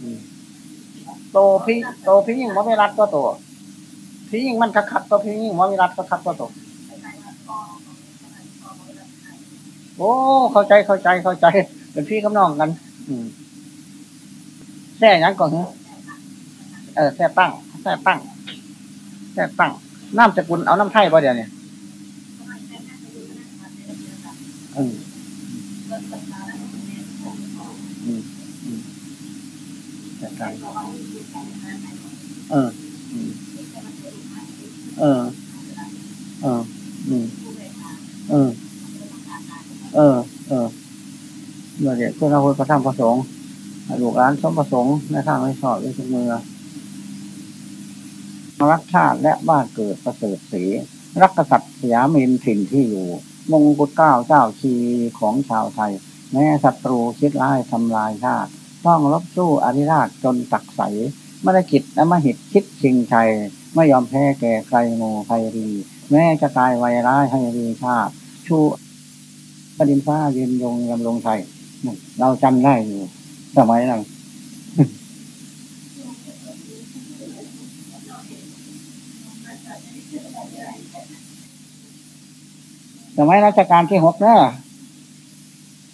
อืม โตพี่โตพี่ยิ่งว่าไม่รัดก็โตพี่ยิ่งมันคักคักตัวพี่ยิ่งว่าไม่รัดก็คักก็โตโอ้เข้าใจเข้าใจเข้าใจ เป็นพี่กับน้องกัน อืมแท่ยังก่อนเอเออแท่ตั้งแท่ตั้งแท่ตั้งน้ำสกุลเอาน้ำไทยป่ะเดี๋ยวนี้อืมอืมอืมแท่ตั้ง เอออืมเออ เออ เออ เออ เออเมื่อเดี๋ยวเพื่อนเราคุยประทับประสงค์หลูกร้านสมประสงค์ในทางไม่ชอบด้วยทุกมือรักชาติและบ้านเกิดประเสริฐสีรักกษัตริย์สยามินถิ่นที่อยู่ มงกุฎเก้าเจ้าชีของชาวไทย แม้ศัตรูคิดร้ายทำลายชาติ ต้องลบสู้อริราชจนตักใส ม่ได้กิจและมหิตคิดชิงชัย ไม่ยอมแพ้แก่ใครโมภัยรี แม้จะตายไวร้ายให้รีชาติชูประดินฟ้ายืนยงยำลงไทย เราจำได้อยู่สมัยนั้นสมัยรัชกาลที่หกเนอะ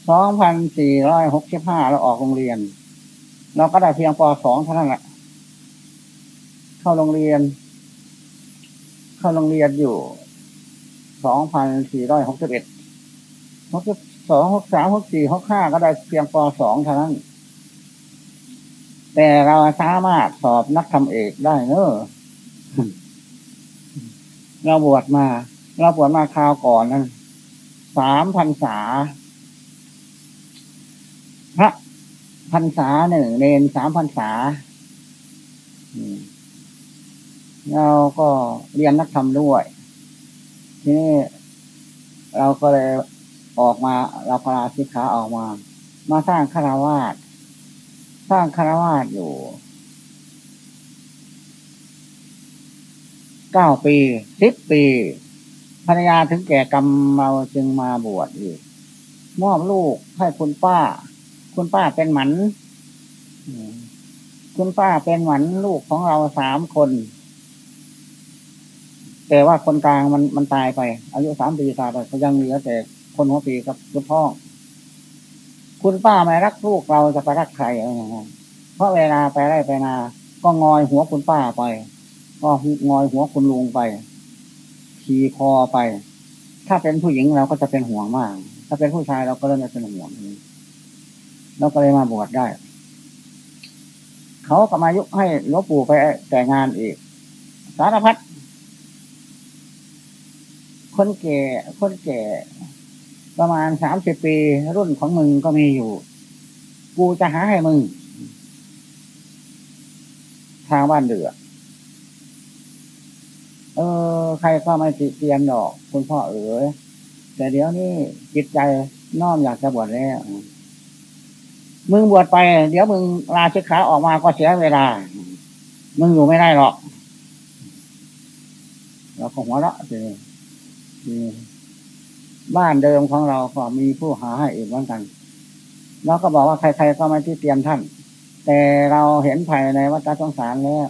สองพันสี่ร้อยหกสิบห้าเราออกโรงเรียน เราก็ได้เพียงปสองเท่านั้นแหละ เข้าโรงเรียน เข้าโรงเรียนอยู่สองพันสี่ร้อยหกสิบเอ็ดหกสิบสองหกสามหกสี่หกห้าก็ได้เพียงปสองเท่านั้น แต่เราสามารถสอบนักทำเอกได้เนอะเราบวชมา เราบวชมาคราวก่อนนั้นสามพันษาพระพันษาหนึ่งเนนสามพันษา อืม เราก็เรียนนักธรรมด้วย ทีนี้เราก็เลยออกมาเราพลาสิกขาออกมา มาสร้างคารวาสสร้างคารวาสอยู่เก้าปีสิบปีภรรยาถึงแก่กรรมเราจึงมาบวชอีกมอบลูกให้คุณป้า คุณป้าเป็นหมัน คุณป้าเป็นหมันลูกของเราสามคน แต่ว่าคนกลางมันมันตายไป อายุสามปีตายไปก็ยังเหลือแต่คนหัวปีกับคุณพ่อ คุณป้าไม่รักลูกเราจะไปรักใครอะไรอย่างเงี้ยเพราะเวลาไปไร่ไปนา ก็งอยหัวคุณป้าไป ก็งอยหัวคุณลุงไปขี่คอไป ถ้าเป็นผู้หญิงเราก็จะเป็นห่วงมาก ถ้าเป็นผู้ชายเราก็เริ่มจะเป็นห่วงเราก็เลยมาบวชได้ เขาก็มายุให้หลวงปู่ไปแต่งงานอีก สารพัด คนแก่ คนแก่ ประมาณสามสิบปีรุ่นของมึงก็มีอยู่ กูจะหาให้มึง ทางบ้านเดือเออ ใครก็ไม่ติเตียนดอก คุณพ่อเอ๋ยแต่เดี๋ยวนี้จิตใจน้อมอยากจะบวชแล้วมึงบวชไป เดี๋ยวมึงลาชิกขาออกมาก็เสียเวลา มึงอยู่ไม่ได้หรอก เราก็หัวเราะสิ บ้านเดิมของเราก็มีผู้หาให้อีกเหมือนกันเราก็บอกว่าใครๆก็ไม่ที่เตรียมท่าน แต่เราเห็นภายในวัฏสงสารแล้ว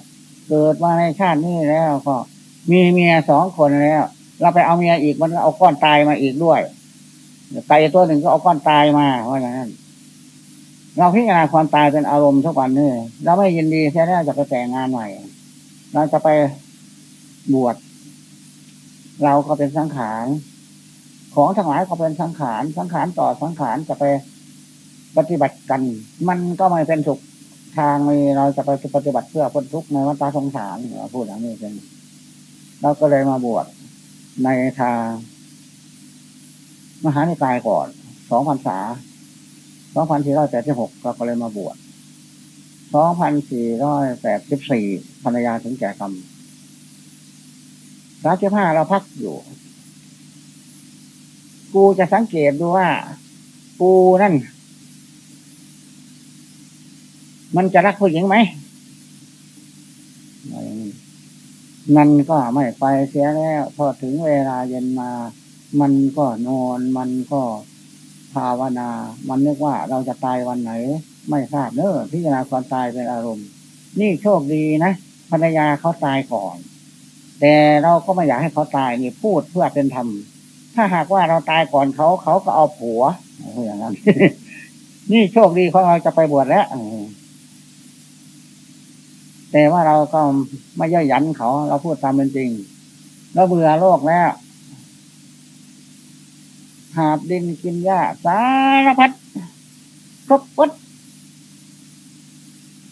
เกิดมาในชาตินี้แล้วก็มีเมียสองคนแล้ว เราไปเอาเมียอีกมันก็เอาก้อนตายมาอีกด้วยไก่ตัวหนึ่งก็เอาก้อนตายมาเพราะอย่างนั้น เราพิจารณาความตายเป็นอารมณ์ทุกวันนี่เราไม่ยินดีแค่นี้จะไปแต่งงานใหม่เราจะไปบวช เราก็เป็นสังขาร ของทั้งหลายก็เป็นสังขาร สังขารต่อสังขารจะไปปฏิบัติกัน มันก็ไม่เป็นสุขทางมีเราจะไปปฏิบัติเพื่อพ้นทุกข์ในวัฏสงสารเราพูดอย่างนี้เป็นเราก็เลยมาบวชในทางมหานิกายก่อน สองพรรษา สองพันสี่ร้อยแปดสิบหกก็เลยมาบวช สองพันสี่ร้อยแปดสิบสี่ภรรยาถึงแก่กรรม สามสิบห้าเราพักอยู่ กูจะสังเกตดูว่า กูนั่น มันจะรักผู้หญิงไหมนั่นก็ไม่ไปเสียแล้ว พอถึงเวลาเย็นมา มันก็นอนมันก็ภาวนา มันนึกว่าเราจะตายวันไหน ไม่ทราบเนอะพิจารณาความตายเป็นอารมณ์ นี่โชคดีนะภรรยาเขาตายก่อน แต่เราก็ไม่อยากให้เขาตายนี่พูดเพื่อเป็นธรรม ถ้าหากว่าเราตายก่อนเขาเขาก็เอาผัวอย่างนั้นนี่โชคดีของเราจะไปบวชแล้วแต่ว่าเราก็ไม่ย่อยันเขา เราพูดตามเป็นจริง เราเบื่อโลกแล้วหาบดินกินหญ้าสารพัดครบวัด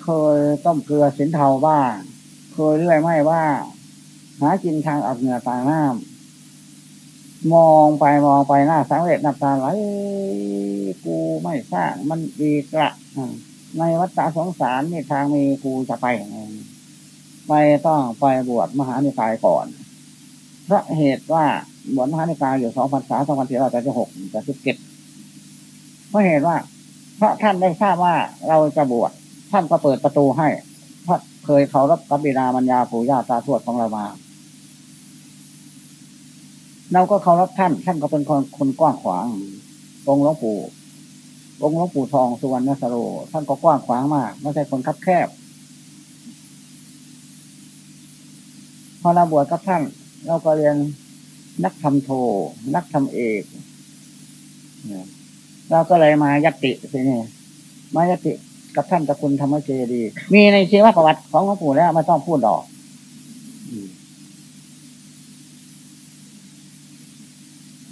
เคยต้มเกลือสินเทาบ้าง เคยเรื่อยไม่ว่า หากินทางอับเหงื่อตาน้ำมองไปมองไปหน้าสังเวชน้ำตาไหลกูไม่สร้างมันดีกระในวัฏสงสารนี่ทางมีกูจะไปไปต้องไปบวชมหานิกายก่อนเพราะเหตุว่าบวชมหานิกายอยู่สองพันสามสองพันสี่ร้อยแปดสิบหกแปดสิบเจ็ดเพราะเหตุว่า เพราะท่านได้ทราบว่าเราจะบวชท่านก็เปิดประตูให้เพราะเคยเขารับกับบิดามัญญาปู่ย่าตาทวดของเรามา เราก็เคารพท่าน ท่านก็เป็นคนคนกว้างขวาง องค์หลวงปู่ องค์หลวงปู่ทองสุวรรณสโร ท่านก็กว้างขวางมาก ไม่ใช่คนคับแคบ พอเราบวชกับท่าน เราก็เรียนนักทำโท นักทำเอกเราก็เลยมายัตติทีนี้มายัตติกับท่านตะคุณธรรมเจดี มีในชีวประวัติของหลวงปู่แล้วไม่ต้องพูดดอก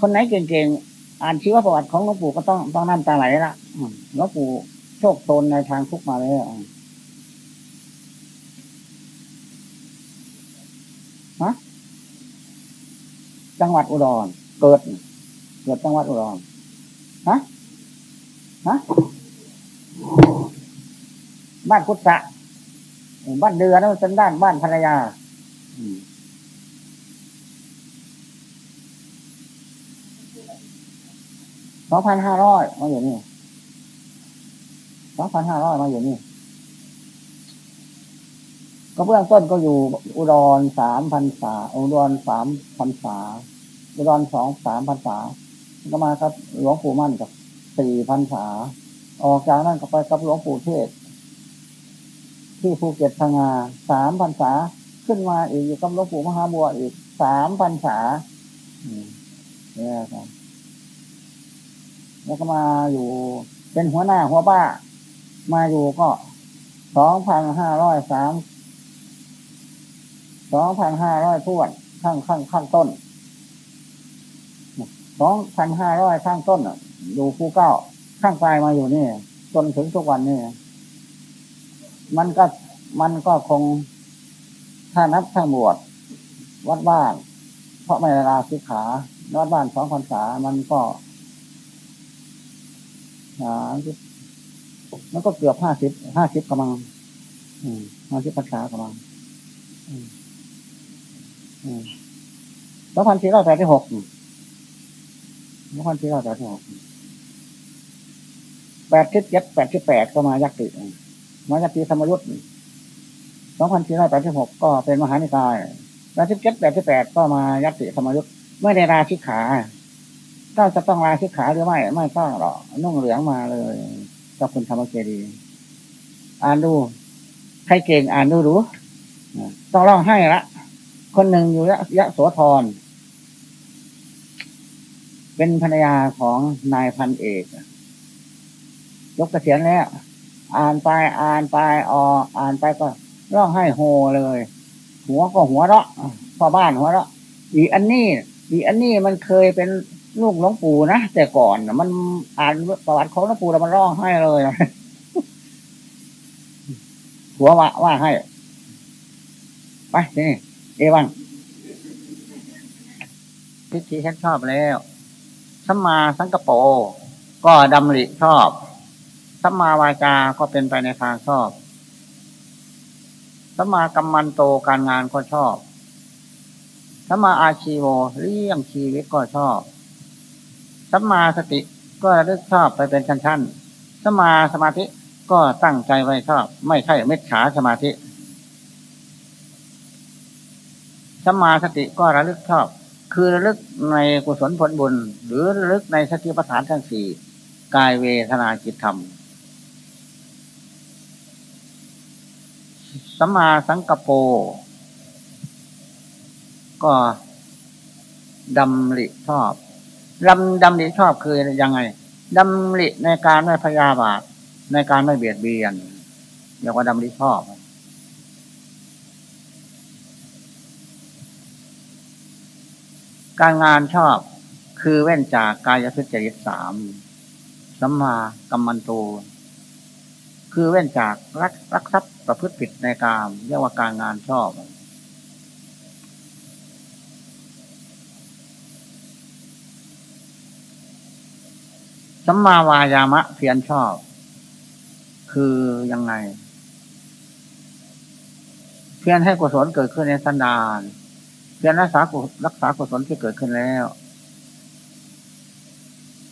คนไหนเก่งๆ อ่านชีวประวัติของหลวงปู่ก็ต้องต้องน้ำตาไหลละหลวงปู่โชคตนในทางทุกมาเลยฮะจังหวัดอุดร เกิด เกิดจังหวัดอุดร ฮะ ฮะ บ้านกุศะบ้านเดือนนั่นเป็นด้านบ้านภรรยา สองพันห้าร้อยมาอยู่นี่สองพันห้าร้อยมาอยู่นี่ก็เบื้องต้นก็อยู่อุดรสามพันษาอุดรสามพันษาอุดรสองสามพันษาก็มาครับหลวงปู่มั่นกับสี่พันษา ออกจากนั้นก็ไปกับหลวงปู่เทศ ที่ภูเก็ตพังงาสามพันษาขึ้นมาอีกอยู่กับหลวงปู่มหาบัวอีกสามพันษาเนี่ยครับ แล้วก็มาอยู่ เป็นหัวหน้าหัวบ้า มาอยู่ก็สองพันห้าร้อยสามสองพันห้าร้อยทวนข้างข้างข้างต้นสองพันห้าร้อยข้างต้นอยู่ภูเก้า ข้างปลายมาอยู่นี่จนถึงทุกวันนี่มันก็มันก็คงถ้านับทั้งบวชวัดบ้าน เพราะไม่ลาสิขาวัดบ้านสองพรรษามันก็ หามันก็เกือบห้าสิบห้าสิบกำลังห้าสิบพรรษากำลังสองพันสี่ร้อยแปดสิบหกสองพันสี่ร้อยแปดสิบหกแปดสิบเจ็ดแปดสิบแปดก็มายักษ์ติมายักษ์ติธรรมยุทธ์สองพันสี่ร้อยแปดสิบหกก็เป็นมหานิกายแปดสิบเจ็ดแปดสิบแปดก็มายักษ์ติธรรมยุทธ์ไม่ได้ราชิขา ก็จะต้องราชิกขาหรือไม่ ไม่ต้องหรอกนุ่งเหลืองมาเลยก็คุณธรรมเจดี อ่านดู ใครเก่งอ่านดูรู้ต้องร้องให้ละ คนหนึ่งอยู่ยะยะโสธรเป็นภรรยาของนายพันเอกยกเกษียณแล้ว อ่านไปอ่านไปอออ่านไปก็ร้องไห้โฮเลย หัวก็หัวเราะพ่อบ้านหัวเราะอีอันนี้อีอันนี้มันเคยเป็น ลูกหลวงปู่นะแต่ก่อนมันอ่านประวัติของหลวงปู่แล้วมันร้องไห้เลยหัวว่าว่าให้ไปนี่เอวังทิฏฐิฉันชอบแล้วสัมมาสังกปรก็ดำริชอบสัมมาวาจาก็เป็นไปในทางชอบสัมมากัมมันโตการงานก็ชอบสัมมาอาชีโวเลี้ยงชีวิตก็ชอบ สัมมาสติก็ระลึกชอบไปเป็นชั้นๆสัมมาสมาธิก็ตั้งใจไว้ชอบ ไม่ใช่เม็ดขาสมาธิสัมมาสติก็ระลึกชอบ คือระลึกในกุศลผลบุญ หรือระลึกในสติปัฏฐานทั้งสี่กายเวทนาจิตธรรมสัมมาสังกปรก็ดำริชอบ ดำดำริชอบคือยังไงดำริในการไม่พยาบาท ในการไม่เบียดเบียนเรียกว่าดำริชอบการงานชอบคือเว้นจากกายทุจริตสามสัมมากัมมันโต คือเว้นจากรักรักทรัพย์ประพฤติผิดในกามเรียกว่าการงานชอบ สัมมาวายามะเพียรชอบ คือยังไง เพียรให้กุศลเกิดขึ้นในสันดานเพียรรักษารักษากุศลที่เกิดขึ้นแล้ว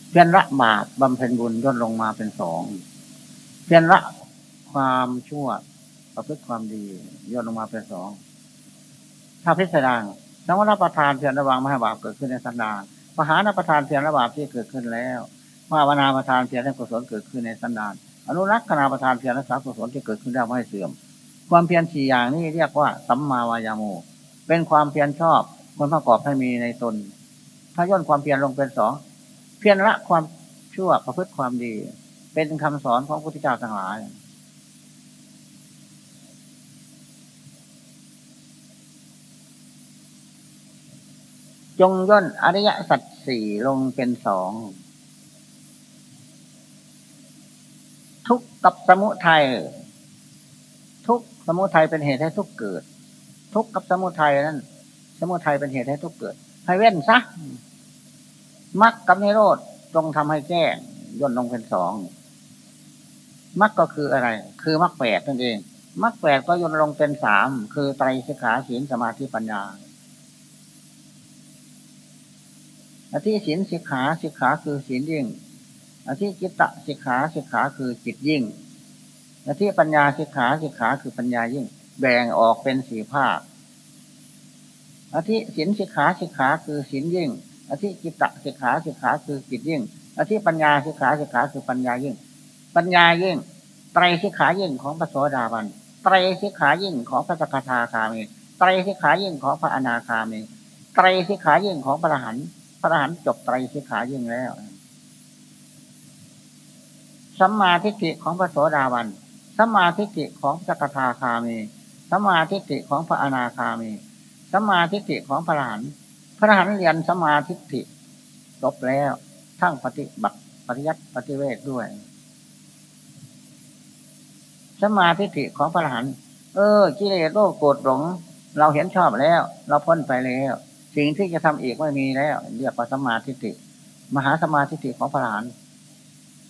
เพียรละบาปบำเพ็ญบุญย่นลงมาเป็นสองเพียรละความชั่วประพฤติความดีย่นลงมาเป็นสองถ้าพิสดารสังวรประทานเพียรระวังมหาบาปเกิดขึ้นในสันดานมหานประทานเพียรระบาปที่เกิดขึ้นแล้ว ภาวนาประทานเพียรให้กุศลเกิดขึ้นในสันดานอนุรักษณาประทานเพียรรักษากุศลที่เกิดขึ้นได้ไม่เสื่อม ความเพียรสี่อย่างนี้เรียกว่าสัมมาวายาโมเป็นความเพียรชอบคนประกอบให้มีในตน ถ้าย่นความเพียรลงเป็นสองเพียรละความชั่วประพฤติความดี เป็นคำสอนของพระพุทธเจ้าทั้งหลายจงย่นอริยสัจสี่ลงเป็นสอง ทุ กับสมุทัยทุกสมุทัยเป็นเหตุให้ทุกเกิด ทุกกับสมุทัยนั้น สมุทัยเป็นเหตุให้ทุกเกิด ให้เว้นซะมรรคกับนิโรธจงทำให้แจ้งย่นลงเป็นสองมรรคก็คืออะไร คือมรรคแปดนั่นเองมรรคแปดก็ย่นลงเป็นสามคือไตรสิกขาศีลสมาธิปัญญาอธิศีลสิกขาสิกขาคือศีลยิ่ง อธิจิตตสิกขาสิกขาคือจิตยิ่งอธิปัญญาสิกขาสิกขาคือปัญญายิ่ง แบ่งออกเป็นสี่ภาคอธิศีลสิกขาสิกขาคือศีลยิ่งอธิจิตตสิกขาสิกขาคือจิตยิ่งอธิปัญญาสิกขาสิกขาคือปัญญายิ่ง ปัญญายิ่ง ไตรสิกขายิ่งของพระโสดาบัน ไตรสิกขายิ่งของพระสกทาคามี ไตรสิกขายิ่งของพระอนาคามี ไตรสิกขายิ่งของพระอรหันต์พระอรหันต์จบไตรสิกขายิ่งแล้ว สัมมาทิฏฐิของพระโสดาบันสัมมาทิฏฐิของพระสกทาคามีสัมมาทิฏฐิของพระอนาคามีสัมมาทิฏฐิของพระอรหันพระอรหันเรียนสัมมาทิฏฐิจบแล้วทั้งปฏิบัติปฏิยัติปฏิเวทด้วยสมาธิฐิของพระอรหันต์เออกิเลสโลภโกรธหลง เราเห็นชอบแล้ว เราพ้นไปแล้ว สิ่งที่จะทำอีกไม่มีแล้ว เรียกว่าสมาธิฐิมหาสมาธิฐิของพระอรหันต์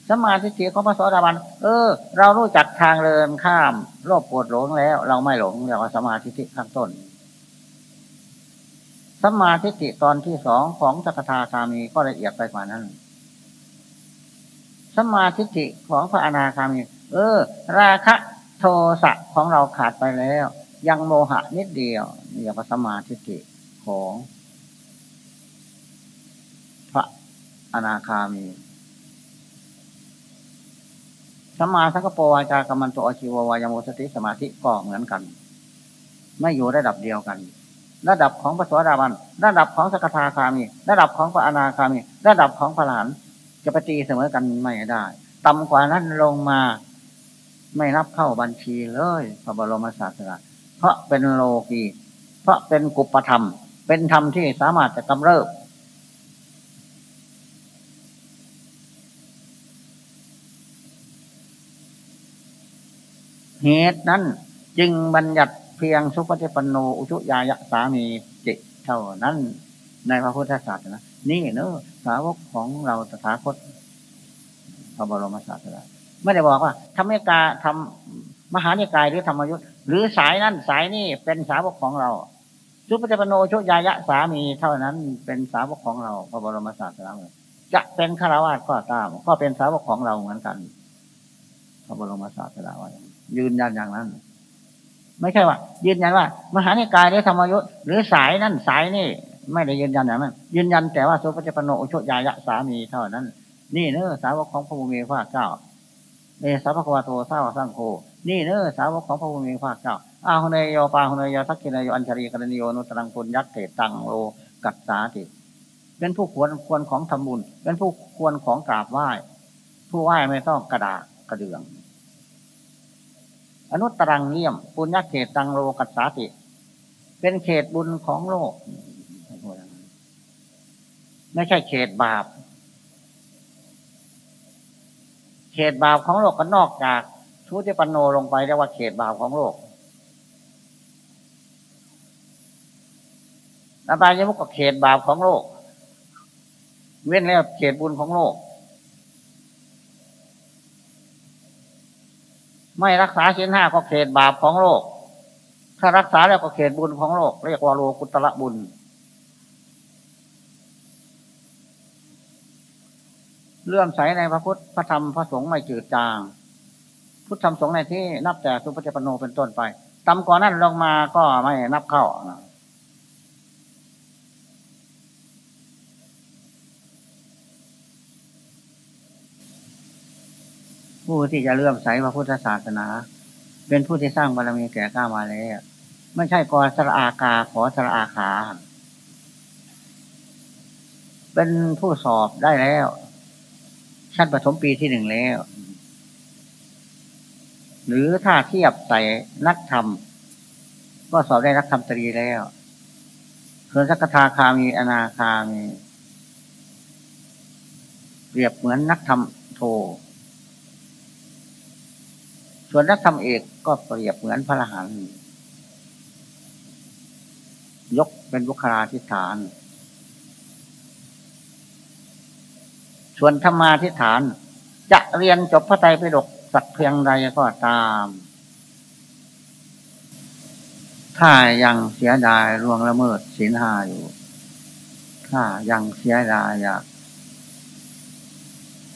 สมาธิฐิของพระโสดาบัน เออ เรารู้จักทางเดินข้ามโลภโกรธหลงแล้ว เราไม่หลงเรียกว่าสมาธิฐิข้างต้น สมาทิตอนที่สองของสักทาคามีก็ละเอียดไปกว่านั้น สมาทิของพระอนาคามี เออ ราคะโทสะของเราขาดไปแล้ว ยังโมหะนิดเดียวเรียกว่าสมาทิฏฐิของพระอนาคามี สัมมาสังกปรวาจากรรมันโตอชิววายโมสติสมาธิก็เหมือนกัน ไม่อยู่ระดับเดียวกัน ระดับของพระสวัสดาบัน ระดับของสกทาคามี ระดับของพระอนาคามี ระดับของพระหลานจะปฏิเสมอกันไม่ได้ต่ำกว่านั้นลงมา ไม่นับเข้าบัญชีเลยพระบรมศาสดาเพราะเป็นโลกีเพราะเป็นกุปธรรม เป็นธรรมที่สามารถจะกำเริบ เหตุนั้น จึงบัญญัติเพียงสุปฏิปันโนอุชุยายะสามีจิเท่านั้น ในพระพุทธศาสนานี่เนอะสาวกของเราตถาคตพระบรมศาสดาไม่ได้บอกว่าธรรมกาทำมหานิกายหรือธรรมยุทธ์หรือสายนั้นสายนี้เป็นสาวกของเราสุปฏิปันโนชุยายะสามีเท่านั้นเป็นสาวกของเราพระบรมศาสดาจะเป็นฆราวาสก็ตาม ก็เป็นสาวกของเราเหมือนกันพระบรมศาสดาว่า ยืนยันอย่างนั้น ไม่ใช่ว่า ยืนยันว่า มหานิกายหรือธรรมยุทธ์หรือสายนั่นสายนี่ ไม่ได้ยืนยันอย่างนั้นยืนยันแต่ว่าสุปฏิปโนอุชยายะสามีเท่านั้น นี่เนื้อสาวกของพระบุเมพระเจ้าเนสาวกวาโตเศร้าสร้างโค นี่เนื้อสาวกของพระบุเมพระเจ้าอาหุเนยโยปาหุเนยโยทักกินโยอัญชรีกรณิโยนุตรังปุญยักเถตังโลกัตสาติเป็นผู้ควรควรของทำบุญ เป็นผู้ควรของกราบไหว้ ผู้ไหว้ไม่ต้องกระดากระเดื่อง อนุตรังเลี่ยม ปุญญเขตตังโลกัสสาติ เป็นเขตบุญของโลก ไม่ใช่เขตบาป เขตบาปของโลกก็นอกจากชุติปันโนลงไปเรียกว่าเขตบาปของโลกอบายมุกก็เขตบาปของโลก เว้นแล้วเขตบุญของโลก ไม่รักษาศีลห้าก็เขตบาปของโลก ถ้ารักษาแล้วก็เขตบุญของโลก เรียกว่าโลกุตละบุญ เลื่อมใสในพระพุทธพระธรรมพระสงฆ์ไม่จืดจาง พุทธธรรมสงฆ์ในที่นับแต่สุปฏิปโนเป็นต้นไปตำก่อนนั้นลงมาก็ไม่นับเข้า ผู้ที่จะเลื่อมใสพระพุทธศาสนา เป็นผู้ที่สร้างบารมีแก่กล้ามาแล้วไม่ใช่กอสระอากาขอสระอาขา เป็นผู้สอบได้แล้วชั้นปฐมปีที่หนึ่งแล้ว หรือถ้าเทียบใส่นักธรรม ก็สอบได้นักธรรมตรีแล้วส่วนสักทาคามีอนาคามี เปรียบเหมือนนักธรรมโท ส่วนนักธรรมเอกก็เปรียบเหมือนพระอรหันต์ยกเป็นบุคลาธิฐาน ส่วนธรรมาธิฐาน จะเรียนจบพระไตรปิฎกสักเพียงใดก็ตาม ถ้ายังเสียดายล่วงละเมิดศีลห้าอยู่ ถ้ายังเสียดายอยาก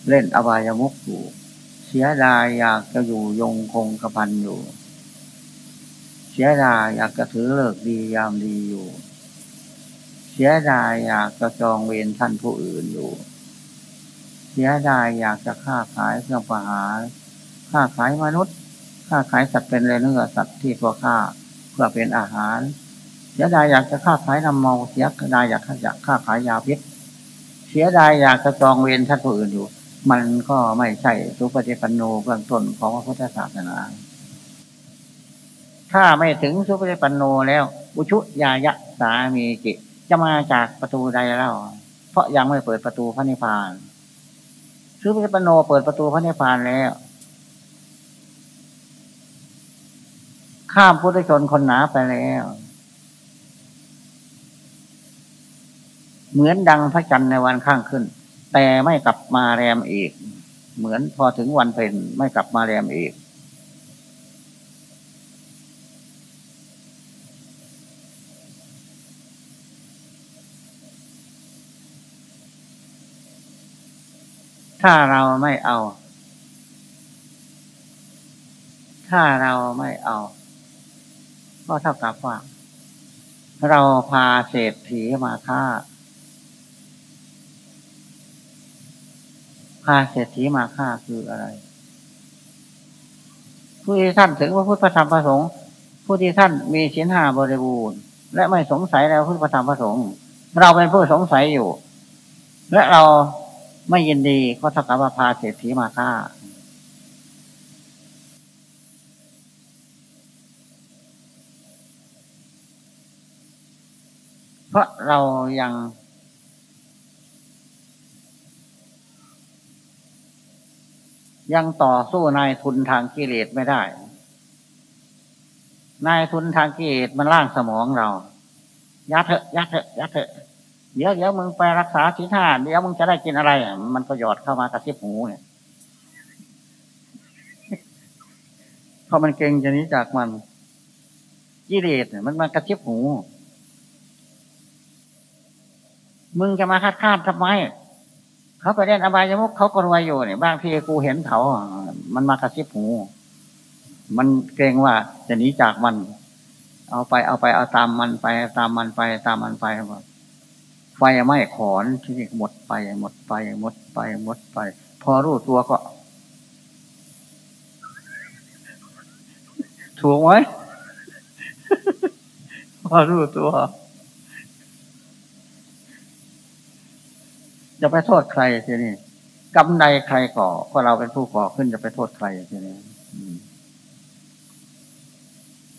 เล่นอบายมุกอยู่ เสียดายอยากจะอยู่ยงคงกระพันอยู่ เสียดายอยากจะถือเลิกดียามดีอยู่ เสียดายอยากจะจองเวรท่านผู้อื่นอยู่ เสียดายอยากจะค้าขายเครื่องประหารค้าขายมนุษย์ค้าขายสัตว์เป็นเนื้อสัตว์ที่ตัวฆ่าเพื่อเป็นอาหาร เสียดายอยากจะค้าขายน้ำเมา เสียดายอยากจะค้าขายยาพิษ เสียดายอยากจะจองเวรท่านผู้อื่นอยู่ มันก็ไม่ใช่สุปฏิปันโนเบื้องต้นของพระพุทธศาสนา ถ้าไม่ถึงสุปฏิปันโนแล้วอุชุยายะสามีจิจะมาจากประตูใดแล้วเพราะยังไม่เปิดประตูพระนิพพานสุปฏิปันโนเปิดประตูพระนิพพานแล้ว ข้ามพุทธชนคนหนาไปแล้ว เหมือนดังพระจันทร์ในวันข้างขึ้น แต่ไม่กลับมาแรมอีก เหมือนพอถึงวันเพ็ญไม่กลับมาแรมอีก ถ้าเราไม่เอา ถ้าเราไม่เอา ก็เท่ากับว่า เราพาเศรษฐีมาฆ่า พาเศรษฐีมาฆ่าคืออะไร ผู้ที่ท่านถึงพระพุทธธรรมพระสงฆ์ผู้ที่ท่านมีศีลห้าบริบูรณ์ และไม่สงสัยแล้วพุทธธรรมพระสงฆ์เราเป็นผู้สงสัยอยู่ และเราไม่ยินดีก็เท่ากับว่าพาเศรษฐีมาฆ่าเพราะเรายัง ยังต่อสู้นายทุนทางกิเลสไม่ได้ นายทุนทางกิเลสมันล่างสมองเรา ยัดเถอะยัดเถอะยัดเถอะ เดี๋ยวเดี๋ยวมึงไปรักษาศีลห้าเดี๋ยวมึงจะได้กินอะไร มันก็หยอดเข้ามากระซิบหูเนี่ยเพราะมันเก่งจะนี้จากมันกิเลสมันมากระซิบหู มึงจะมาคาดคาดทำไม เขาไปเล่นอบายมุกเขาก็รวยอยู่เนี่ยบางทีกูเห็นเขาอะมันมากระซิบหู มันเกรงว่าจะหนีจากมัน เอาไปเอาไปเอาตามมันไป ตามมันไปตามมันไปไฟไหม้ขอนที่นี่หมดไป หมดไป หมดไป หมดไป พอรู้ตัวก็ ถูกไหมพอรู้ตัว จะไปโทษใครทีนี้กำใดใครก่อก็เราเป็นผู้ก่อขึ้นจะไปโทษใครทีนี้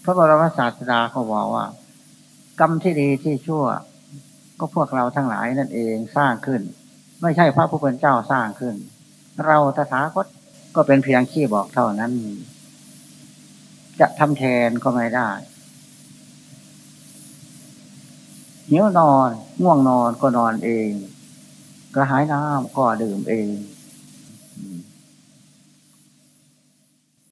พระบรมศาสดาเขาบอกว่า กรรมที่ดีที่ชั่ว ก็พวกเราทั้งหลายนั่นเองสร้างขึ้น ไม่ใช่พระผู้เป็นเจ้าสร้างขึ้น เราตถาคตก็เป็นเพียงขี้บอกเท่านั้น จะทำแทนก็ไม่ได้หิวนอน ง่วงนอนก็นอนเอง กระหายน้ำก็ดื่มเอง